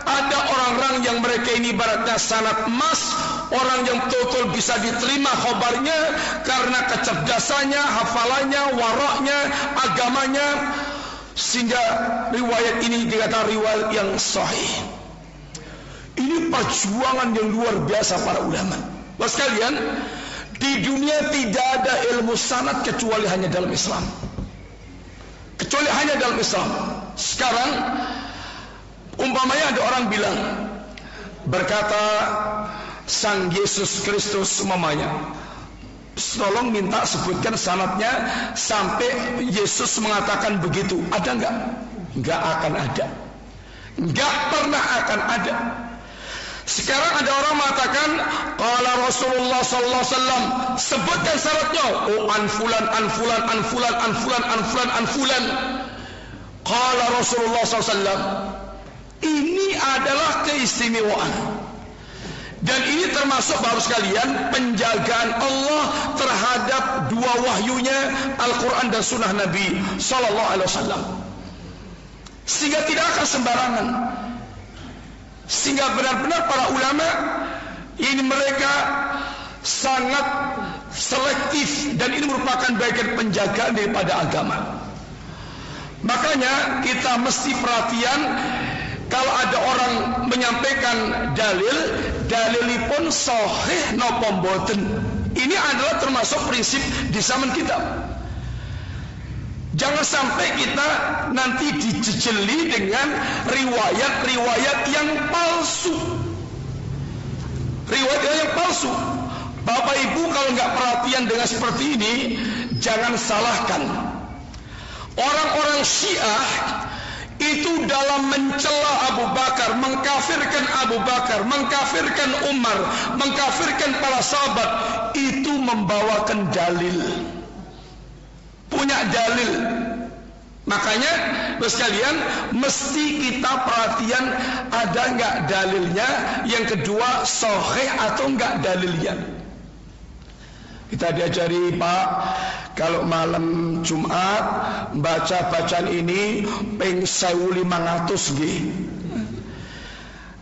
ada orang-orang yang mereka ini baratnya sangat emas, orang yang betul-betul bisa diterima khobarnya karena kecerdasannya, hafalannya, waroknya, agamanya, sehingga riwayat ini dikatakan riwayat yang sahih. Ini perjuangan yang luar biasa para ulama. Bapak sekalian, di dunia tidak ada ilmu sanat kecuali hanya dalam Islam. Kecuali hanya dalam Islam. Sekarang umpamanya ada orang bilang berkata Sang Yesus Kristus umpamanya tolong minta sebutkan sanatnya sampai Yesus mengatakan begitu. Ada enggak? Enggak akan ada. Enggak pernah akan ada. Sekarang ada orang mengatakan qala Rasulullah sallallahu alaihi wasallam sebutkan syaratnya. Oh anfulan anfulan anfulan anfulan anfulan anfulan qala Rasulullah sallallahu alaihi wasallam ini adalah keistimewaan. Dan ini termasuk baru sekalian penjagaan Allah terhadap dua wahyunya Al-Quran dan Sunnah Nabi Sallallahu Alaihi Wasallam. Sehingga tidak akan sembarangan sehingga benar-benar para ulama ini mereka sangat selektif dan ini merupakan bagian penjagaan daripada agama. Makanya kita mesti perhatian kalau ada orang menyampaikan dalil, dalilipun sahih napa mboten. Ini adalah termasuk prinsip di zaman kita. Jangan sampai kita nanti dijejeli dengan riwayat-riwayat yang palsu. Riwayat yang palsu. Bapak Ibu kalau nggak perhatian dengan seperti ini, jangan salahkan. Orang-orang Syiah itu dalam mencela Abu Bakar, mengkafirkan Abu Bakar, mengkafirkan Umar, mengkafirkan para sahabat, itu membawakan dalil. Punya dalil. Makanya, sekalian, mesti kita perhatian ada nggak dalilnya. Yang kedua, sahih atau nggak dalilnya. Kita diajari Pak Kalau malam Jumat Baca bacaan ini Peng 1500 G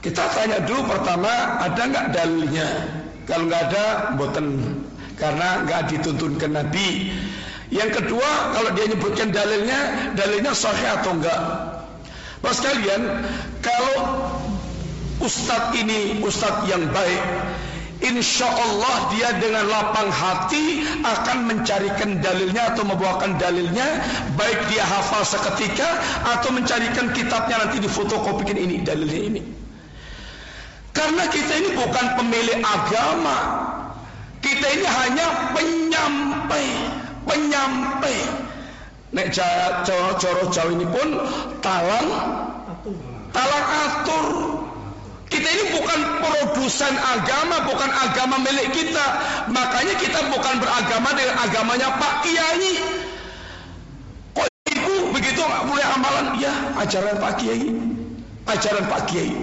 Kita tanya dulu pertama Ada nggak dalilnya Kalau nggak ada boten Karena nggak dituntunkan Nabi Yang kedua Kalau dia nyebutkan dalilnya Dalilnya sahih atau enggak? Pak sekalian Kalau Ustadz ini Ustadz yang baik Insya Allah dia dengan lapang hati akan mencarikan dalilnya atau membawakan dalilnya baik dia hafal seketika atau mencarikan kitabnya nanti difotokopikan ini dalilnya ini. Karena kita ini bukan pemilik agama. Kita ini hanya penyampai penyampai nek coro coro ini pun talang talang atur kita ini bukan produsen agama, bukan agama milik kita. Makanya kita bukan beragama dengan agamanya Pak Kiai. Kok ibu begitu nggak boleh amalan? Ya, ajaran Pak Kiai. Ajaran Pak Kiai.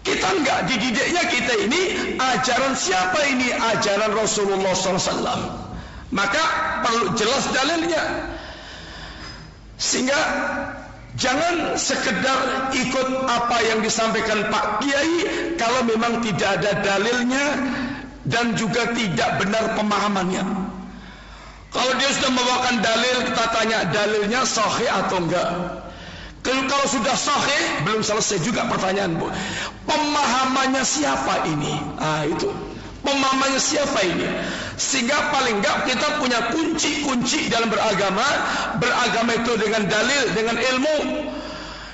Kita enggak dididiknya kita ini ajaran siapa ini? Ajaran Rasulullah SAW. Maka perlu jelas dalilnya. Sehingga Jangan sekedar ikut apa yang disampaikan Pak Kiai kalau memang tidak ada dalilnya dan juga tidak benar pemahamannya. Kalau dia sudah membawakan dalil, kita tanya dalilnya sahih atau enggak. Kalau sudah sahih, belum selesai juga pertanyaan bu. Pemahamannya siapa ini? Ah itu. Pemahamannya siapa ini? Sehingga paling enggak kita punya kunci-kunci dalam beragama. Beragama itu dengan dalil, dengan ilmu.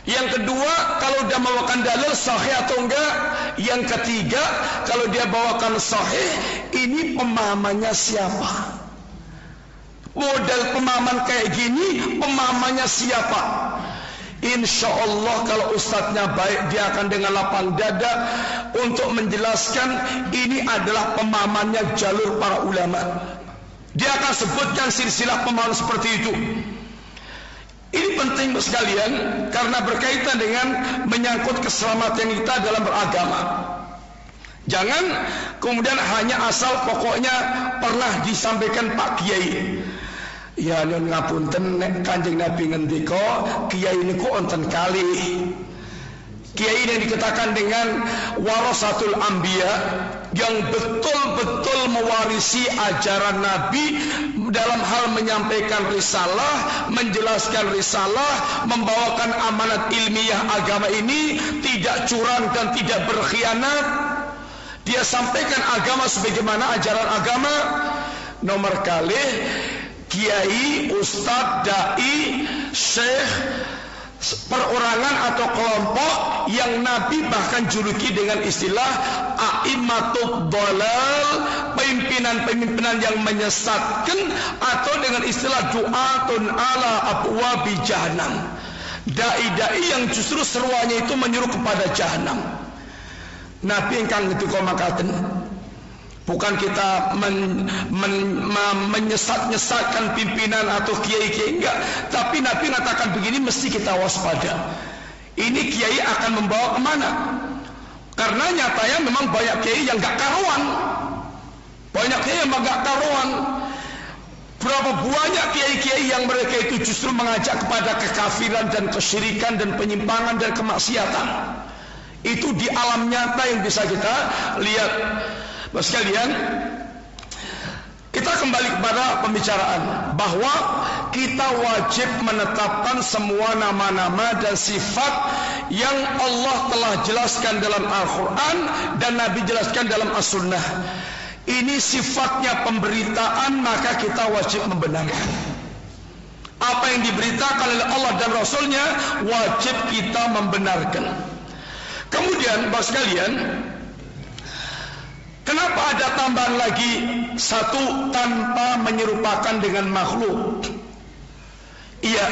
Yang kedua, kalau dia bawakan dalil sahih atau enggak. Yang ketiga, kalau dia bawakan sahih, ini pemahamannya siapa? Model pemahaman kayak gini, pemahamannya siapa? Insya Allah kalau ustadznya baik dia akan dengan lapang dada untuk menjelaskan ini adalah pemahamannya jalur para ulama. Dia akan sebutkan silsilah pemahaman seperti itu. Ini penting sekalian karena berkaitan dengan menyangkut keselamatan kita dalam beragama. Jangan kemudian hanya asal pokoknya pernah disampaikan Pak Kiai. Ya nyun ngapunten nek Kanjeng Nabi ngendika kiai niku onten kali. Kiai yang dikatakan dengan warasatul anbiya yang betul-betul mewarisi ajaran Nabi dalam hal menyampaikan risalah, menjelaskan risalah, membawakan amanat ilmiah agama ini tidak curang dan tidak berkhianat. Dia sampaikan agama sebagaimana ajaran agama. Nomor kali kiai, ustadz, dai, syekh, perorangan atau kelompok yang Nabi bahkan juluki dengan istilah a'immatud dalal, pimpinan-pimpinan yang menyesatkan atau dengan istilah du'atun ala abwabi jahannam. Dai-dai yang justru seruannya itu menyuruh kepada jahanam. Nabi engkang itu kau makaten Bukan kita men, men, men, menyesat-nyesatkan pimpinan atau kiai-kiai enggak. Tapi Nabi mengatakan begini mesti kita waspada. Ini kiai akan membawa ke mana? Karena nyatanya memang banyak kiai yang enggak karuan. Banyak kiai yang enggak karuan. Berapa banyak kiai-kiai yang mereka itu justru mengajak kepada kekafiran dan kesyirikan dan penyimpangan dan kemaksiatan. Itu di alam nyata yang bisa kita lihat. Bapak sekalian, kita kembali kepada pembicaraan bahwa kita wajib menetapkan semua nama-nama dan sifat yang Allah telah jelaskan dalam Al-Quran dan Nabi jelaskan dalam As-Sunnah. Ini sifatnya pemberitaan maka kita wajib membenarkan. Apa yang diberitakan oleh Allah dan Rasulnya wajib kita membenarkan. Kemudian, bos sekalian, Kenapa ada tambahan lagi satu tanpa menyerupakan dengan makhluk? Iya,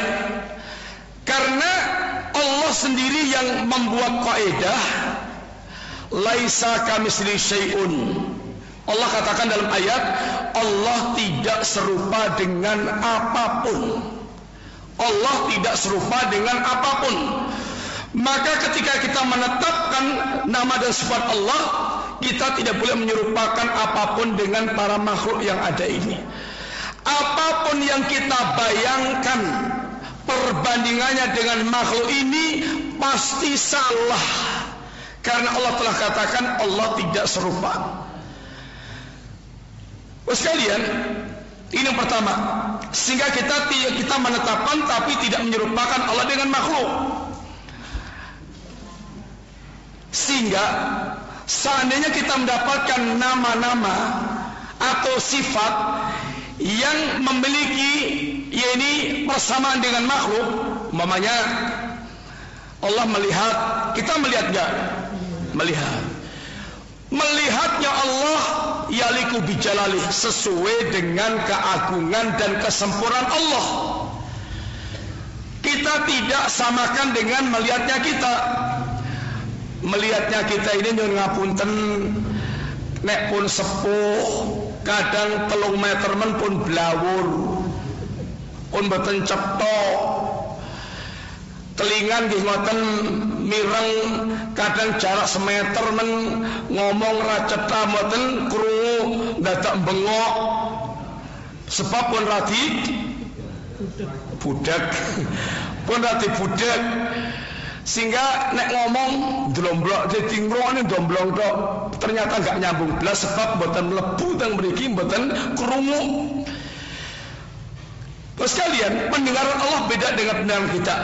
karena Allah sendiri yang membuat kaidah laisa kamisli syai'un. Allah katakan dalam ayat Allah tidak serupa dengan apa pun. Allah tidak serupa dengan apa pun. Maka ketika kita menetapkan nama dan sifat Allah, kita tidak boleh menyerupakan apa pun dengan para makhluk yang ada ini. Apa pun yang kita bayangkan perbandingannya dengan makhluk ini pasti salah. Karena Allah telah katakan Allah tidak serupa. Bos kalian, ini yang pertama. Sehingga kita kita menetapkan tapi tidak menyerupakan Allah dengan makhluk. Sehingga seandainya kita mendapatkan nama-nama atau sifat yang memiliki ya ini persamaan dengan makhluk, mamanya Allah melihat, kita melihat gak? Melihat. Melihatnya Allah yaliku bijalali sesuai dengan keagungan dan kesempurnaan Allah. Kita tidak samakan dengan melihatnya kita melihatnya kita ini nyun ngapunten nek pun sepuh kadang telung meter men pun blawur. Pun boten cetha. Telingan nggih ngoten mireng kadang jarak semeter men ngomong ra cetha mboten krungu bengok. Sebab pun radi budak. Pun radi budak sehingga nek ngomong domblok jadi ngrungokne domblong tok ternyata gak nyambung belas sebab mboten mlebu teng mriki mboten krungu Bos kalian, pendengaran Allah beda dengan pendengaran kita.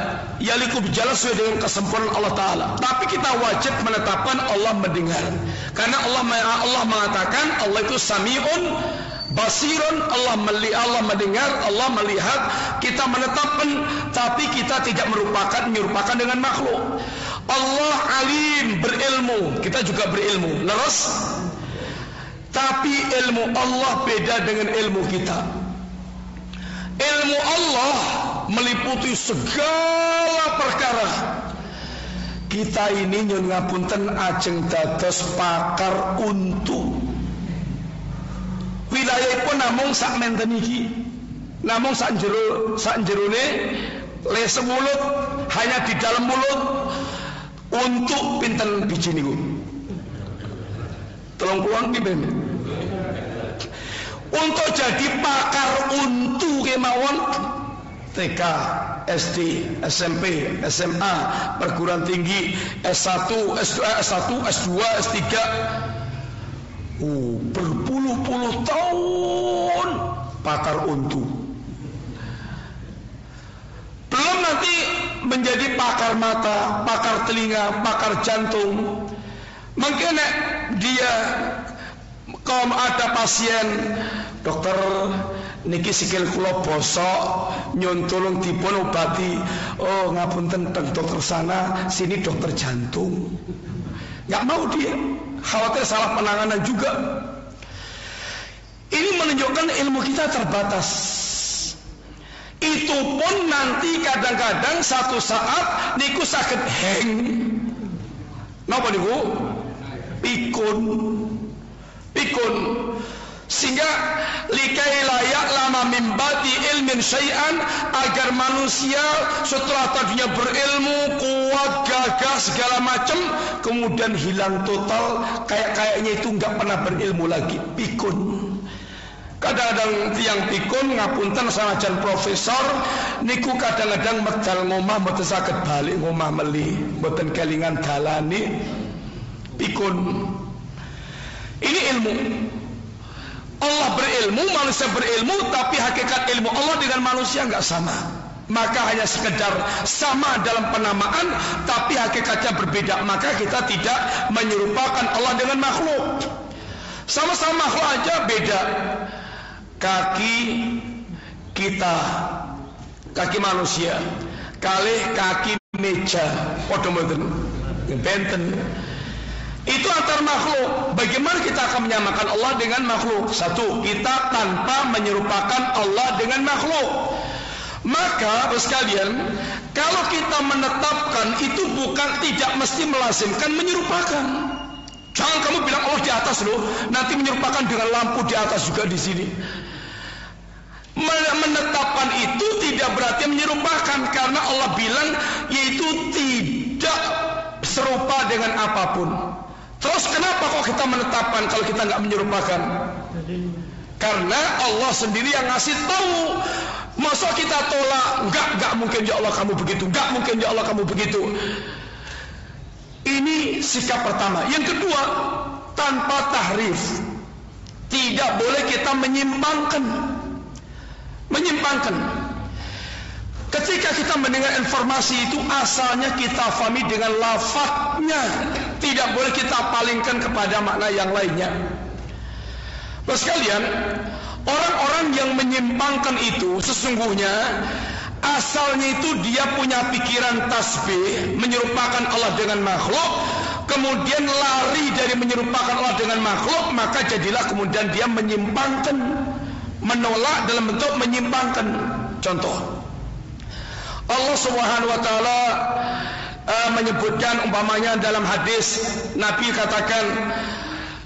Yaliku berjalan sesuai dengan kesempurnaan Allah Taala. Tapi kita wajib menetapkan Allah mendengar. Karena Allah Allah mengatakan Allah itu samiun basirun Allah melihat Allah mendengar Allah melihat kita menetapkan tapi kita tidak merupakan merupakan dengan makhluk. Allah alim berilmu. Kita juga berilmu. Leres? Tapi ilmu Allah beda dengan ilmu kita. Ilmu Allah meliputi segala perkara. Kita ini nyun ngapunten ajeng dados pakar untuk wilayah pun namung sak menten iki. Namung sak jero sak jerone lese mulut hanya di dalam mulut untuk pinten biji niku? Tolong pulang piben untuk jadi pakar untuk kemauan TK, SD, SMP, SMA, perguruan tinggi, S1, S2, S1, S2, S3, Oh, berpuluh-puluh tahun pakar untu. Belum nanti menjadi pakar mata, pakar telinga, pakar jantung. Mungkin dia kalau ada pasien dokter niki sikil kula bosok nyun tulung dipun obati oh ngapunten dokter sana sini dokter jantung nggak mau dia khawatir salah penanganan juga. Ini menunjukkan ilmu kita terbatas. Itu pun nanti kadang-kadang satu saat niku sakit heng. Napa niku? Pikun. Pikun. Sehingga likai layak lama mimbati ilmin syai'an agar manusia setelah tadinya berilmu, kuat, gagah segala macam kemudian hilang total kayak kayaknya itu nggak pernah berilmu lagi. Pikun. Kadang-kadang tiang pikun ngapunten sanajan profesor niku kadang-kadang medal ngomah mboten saged balik ngomah meli, mboten kelingan dalane pikun. Ini ilmu. Allah berilmu, manusia berilmu, tapi hakikat ilmu Allah dengan manusia nggak sama. Maka hanya sekedar sama dalam penamaan, tapi hakikatnya berbeda. Maka kita tidak menyerupakan Allah dengan makhluk. Sama-sama makhluk aja beda. Kaki kita, kaki manusia, kali kaki meja, podo benten. Itu antar makhluk. Bagaimana kita akan menyamakan Allah dengan makhluk? Satu, kita tanpa menyerupakan Allah dengan makhluk. Maka, sekalian, kalau kita menetapkan itu bukan tidak mesti melazimkan menyerupakan. Jangan kamu bilang Allah di atas loh, nanti menyerupakan dengan lampu di atas juga di sini. Menetapkan itu tidak berarti menyerupakan karena Allah bilang yaitu tidak serupa dengan apa pun. Terus kenapa kok kita menetapkan kalau kita nggak menyerupakan? Karena Allah sendiri yang ngasih tahu. Masa kita tolak? Enggak, enggak mungkin ya Allah kamu begitu. Enggak mungkin ya Allah kamu begitu. Ini sikap pertama. Yang kedua, tanpa tahrif. Tidak boleh kita menyimpangkan. Menyimpangkan. Ketika kita mendengar informasi itu asalnya kita fahami dengan lafadznya, tidak boleh kita palingkan kepada makna yang lainnya. Bapak sekalian, orang-orang yang menyimpangkan itu sesungguhnya asalnya itu dia punya pikiran tasbih, menyerupakan Allah dengan makhluk, kemudian lari dari menyerupakan Allah dengan makhluk, maka jadilah kemudian dia menyimpangkan, menolak dalam bentuk menyimpangkan. Contoh, Allah Subhanahu wa taala uh, menyebutkan umpamanya dalam hadis Nabi katakan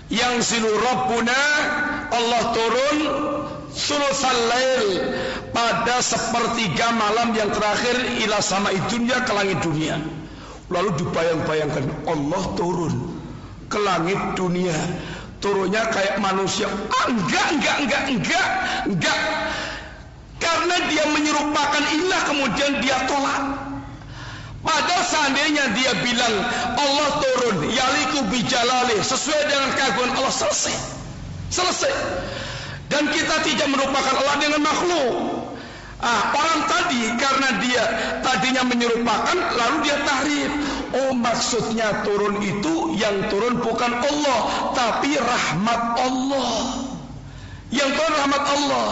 yang silu rabbuna Allah turun sulusal lail pada sepertiga malam yang terakhir ila sama dunia ke langit dunia. Lalu dibayang-bayangkan Allah turun ke langit dunia. Turunnya kayak manusia. Ah, enggak enggak enggak enggak enggak karena dia menyerupakan ilah kemudian dia tolak. Padahal seandainya dia bilang Allah turun yaliku bijalali sesuai dengan keagungan Allah selesai. Selesai. Dan kita tidak merupakan Allah dengan makhluk. Ah, orang tadi karena dia tadinya menyerupakan lalu dia tahrif. Oh maksudnya turun itu yang turun bukan Allah tapi rahmat Allah. Yang turun rahmat Allah.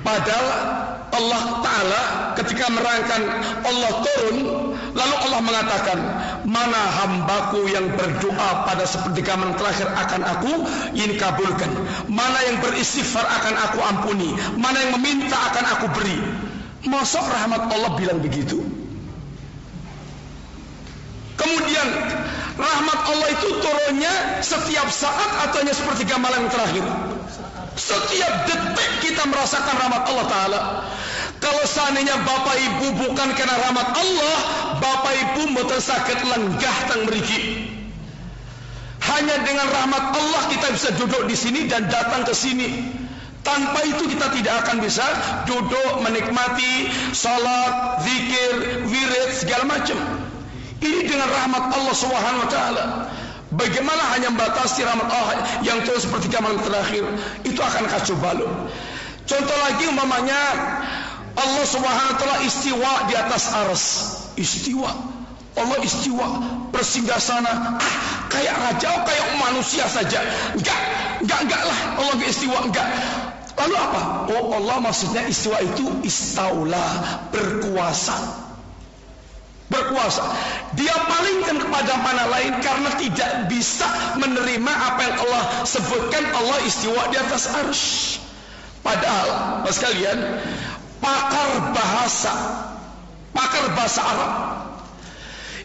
Padahal Allah Ta'ala ketika merangkan Allah turun Lalu Allah mengatakan Mana hambaku yang berdoa pada seperti kaman terakhir akan aku Ini kabulkan Mana yang beristighfar akan aku ampuni. Mana yang meminta akan aku beri. Masuk rahmat Allah bilang begitu. Kemudian rahmat Allah itu turunnya setiap saat atau hanya sepertiga malam terakhir setiap detik kita merasakan rahmat Allah Ta'ala. Kalau seandainya Bapak Ibu bukan karena rahmat Allah, Bapak Ibu mboten sakit lenggah tang meriki. Hanya dengan rahmat Allah kita bisa duduk di sini dan datang ke sini. Tanpa itu kita tidak akan bisa duduk menikmati salat, zikir, wirid segala macam. Ini dengan rahmat Allah Subhanahu wa taala. Bagaimana hanya membatasi rahmat Allah yang turun seperti zaman terakhir itu akan kacau balau. Contoh lagi umpamanya Allah Subhanahu wa taala istiwa di atas ars. Istiwa. Allah istiwa bersinggah sana ah, kayak raja oh, kayak manusia saja. Enggak, enggak enggak lah Allah enggak istiwa enggak. Lalu apa? Oh Allah maksudnya istiwa itu istaula berkuasa berkuasa. Dia palingkan kepada mana lain karena tidak bisa menerima apa yang Allah sebutkan Allah istiwa di atas arsh. Padahal, mas kalian, pakar bahasa, pakar bahasa Arab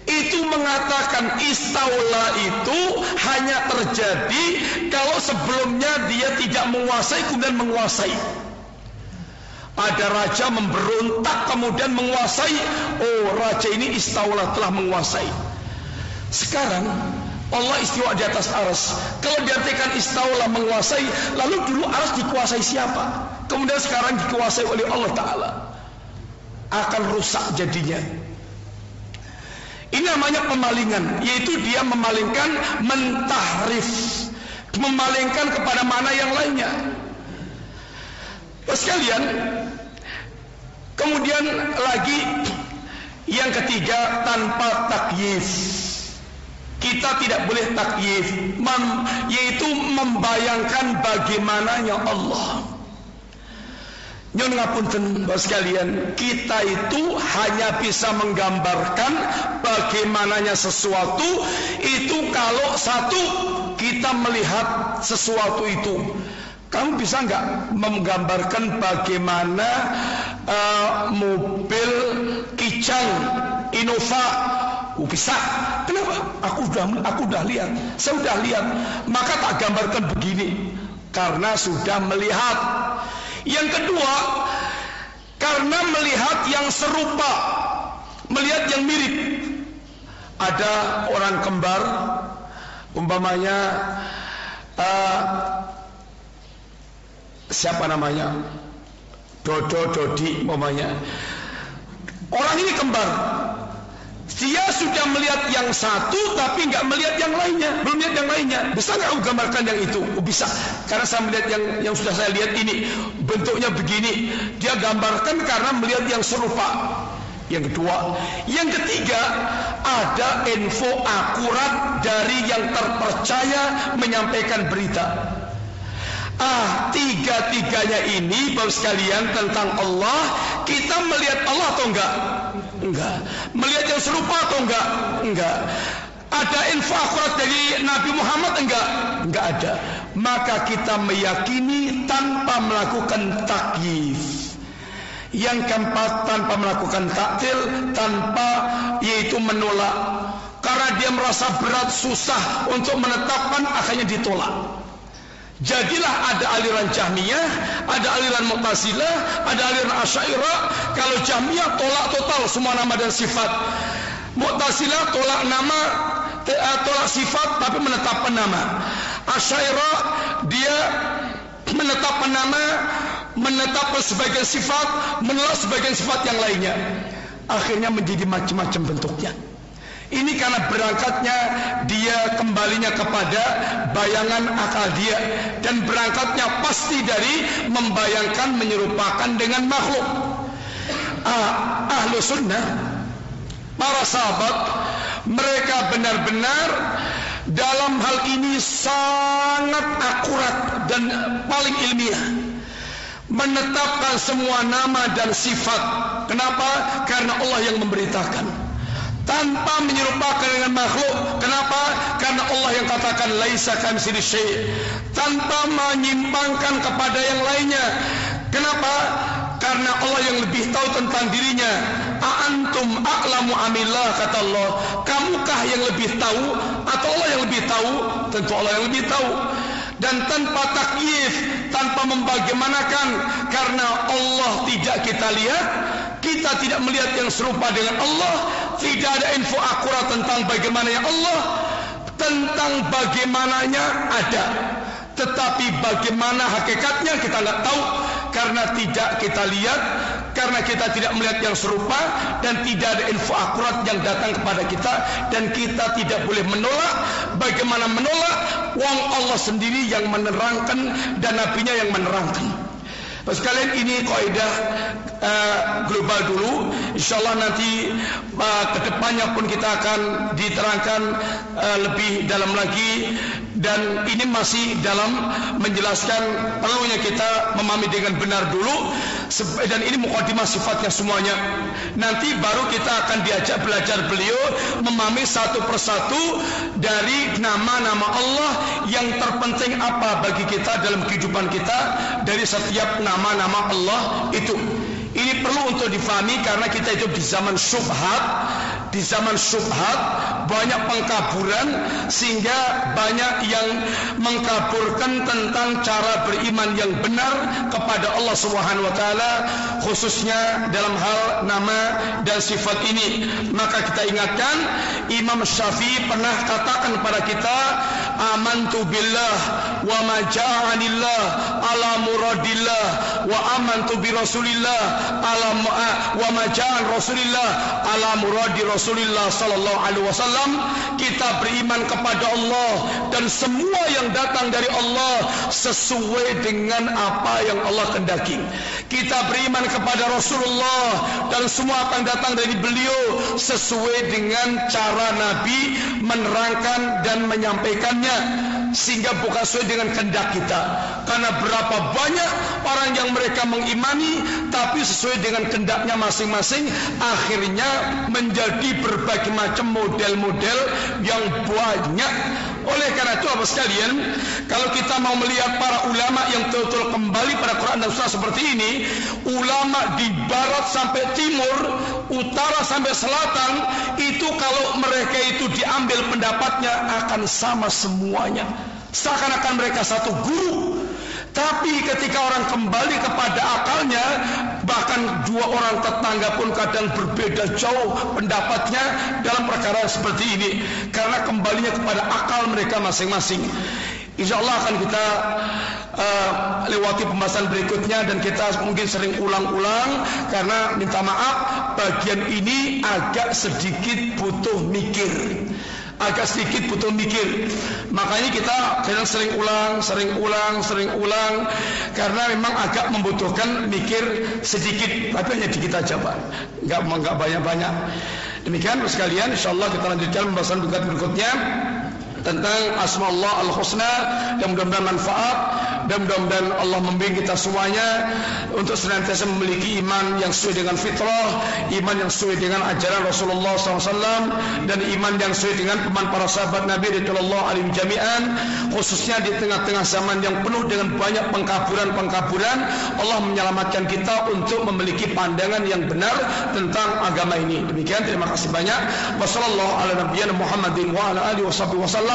itu mengatakan istaula itu hanya terjadi kalau sebelumnya dia tidak menguasai kemudian menguasai. Ada raja memberontak kemudian menguasai. Oh raja ini istaula telah menguasai. Sekarang Allah istiwa di atas aras. Kalau diartikan istaula menguasai, lalu dulu aras dikuasai siapa? Kemudian sekarang dikuasai oleh Allah Ta'ala. Akan rusak jadinya. Ini namanya pemalingan. Yaitu dia memalingkan mentahrif. memalingkan kepada mana yang lainnya. Sekalian, kemudian lagi yang ketiga tanpa takyif. Kita tidak boleh takyif, mem, yaitu membayangkan bagaimananya Allah. Nyon ngapunten Bapak sekalian, kita itu hanya bisa menggambarkan bagaimananya sesuatu itu kalau satu kita melihat sesuatu itu. Kamu bisa nggak menggambarkan bagaimana uh, mobil Kijang Innova Oh, bisa. Kenapa? Aku sudah aku sudah lihat. Saya sudah lihat. Maka tak gambarkan begini. Karena sudah melihat. Yang kedua, karena melihat yang serupa, melihat yang mirip. Ada orang kembar, umpamanya uh, siapa namanya? Dodo Dodi umpamanya. Orang ini kembar, dia sudah melihat yang satu tapi nggak melihat yang lainnya, belum lihat yang lainnya. Bisa nggak aku gambarkan yang itu? Oh, bisa, karena saya melihat yang yang sudah saya lihat ini bentuknya begini. Dia gambarkan karena melihat yang serupa. Yang kedua, yang ketiga ada info akurat dari yang terpercaya menyampaikan berita. Ah, tiga-tiganya ini Bapak sekalian tentang Allah, kita melihat Allah atau enggak? Enggak. Melihat yang serupa atau enggak? Enggak. Ada info akurat dari Nabi Muhammad enggak? Enggak ada. Maka kita meyakini tanpa melakukan takyif. Yang keempat tanpa melakukan taktil, tanpa yaitu menolak. Karena dia merasa berat, susah untuk menetapkan, akhirnya ditolak. Jadilah ada aliran Jahmiyah, ada aliran Mu'tazilah, ada aliran Asy'ariyah. Kalau Jahmiyah tolak total semua nama dan sifat. Mu'tazilah tolak nama, eh, tolak sifat tapi menetapkan nama. Asy'ariyah dia menetapkan nama, menetapkan sebagian sifat, menolak sebagian sifat yang lainnya. Akhirnya menjadi macam-macam bentuknya. Ini karena berangkatnya dia kembalinya kepada bayangan akal dia dan berangkatnya pasti dari membayangkan menyerupakan dengan makhluk. Ah, ahlu sunnah, para sahabat, mereka benar-benar dalam hal ini sangat akurat dan paling ilmiah menetapkan semua nama dan sifat. Kenapa? Karena Allah yang memberitakan tanpa menyerupakan dengan makhluk. Kenapa? Karena Allah yang katakan laisa kamitsili syai. Tanpa menyimpangkan kepada yang lainnya. Kenapa? Karena Allah yang lebih tahu tentang dirinya. A'antum a'lamu amillah kata Allah. Kamukah yang lebih tahu atau Allah yang lebih tahu? Tentu Allah yang lebih tahu. Dan tanpa takyif, tanpa membagaimanakan karena Allah tidak kita lihat, kita tidak melihat yang serupa dengan Allah, tidak ada info akurat tentang bagaimana yang Allah, tentang bagaimananya ada. Tetapi bagaimana hakikatnya kita tidak tahu karena tidak kita lihat, karena kita tidak melihat yang serupa dan tidak ada info akurat yang datang kepada kita dan kita tidak boleh menolak. Bagaimana menolak? Wong Allah sendiri yang menerangkan dan nabinya yang menerangkan. Sekalian ini kaidah uh, global dulu. Insyaallah nanti uh, kedepannya pun kita akan diterangkan uh, lebih dalam lagi dan ini masih dalam menjelaskan perlunya kita memahami dengan benar dulu dan ini mukadimah sifatnya semuanya. Nanti baru kita akan diajak belajar beliau memahami satu persatu dari nama-nama Allah yang terpenting apa bagi kita dalam kehidupan kita dari setiap nama nama-nama Allah itu. Ini perlu untuk difahami karena kita hidup di zaman syubhat, di zaman syubhat banyak pengkaburan sehingga banyak yang mengkaburkan tentang cara beriman yang benar kepada Allah Subhanahu wa taala khususnya dalam hal nama dan sifat ini. Maka kita ingatkan Imam Syafi'i pernah katakan kepada kita amantu billah wa ma ja'anillah ala muradillah wa amantu bi rasulillah ala wa ma ja'an rasulillah ala muradi rasulillah sallallahu alaihi wasallam. Kita beriman kepada Allah dan semua yang datang dari Allah sesuai dengan apa yang Allah kendaki kita beriman kepada Rasulullah dan semua akan datang dari beliau sesuai dengan cara Nabi menerangkan dan menyampaikannya sehingga bukan sesuai dengan kehendak kita. Karena berapa banyak orang yang mereka mengimani tapi sesuai dengan kehendaknya masing-masing akhirnya menjadi berbagai macam model-model yang banyak oleh karena itu apa sekalian kalau kita mau melihat para ulama yang betul-betul kembali pada Quran dan Sunnah seperti ini ulama di barat sampai timur utara sampai selatan itu kalau mereka itu diambil pendapatnya akan sama semuanya. Seakan-akan mereka satu guru. Tapi ketika orang kembali kepada akalnya bahkan dua orang tetangga pun kadang berbeda jauh pendapatnya dalam perkara seperti ini. Karena kembalinya kepada akal mereka masing-masing. Insya Allah akan kita uh, lewati pembahasan berikutnya dan kita mungkin sering ulang-ulang karena minta maaf bagian ini agak sedikit butuh mikir agak sedikit butuh mikir. Makanya kita kadang sering ulang sering ulang sering ulang. Karena memang agak membutuhkan mikir sedikit. Tapi hanya dikit aja Pak. Enggak enggak banyak-banyak. Demikian sekalian. Insyaallah kita lanjutkan pembahasan berikutnya tentang asma Allah al-husna yang mudah-mudahan manfaat dan mudah-mudahan Allah membimbing kita semuanya untuk senantiasa memiliki iman yang sesuai dengan fitrah, iman yang sesuai dengan ajaran Rasulullah SAW dan iman yang sesuai dengan peman para sahabat Nabi Rasulullah alim jami'an khususnya di tengah-tengah zaman yang penuh dengan banyak pengkaburan-pengkaburan Allah menyelamatkan kita untuk memiliki pandangan yang benar tentang agama ini. Demikian terima kasih banyak. Wassalamualaikum warahmatullahi wabarakatuh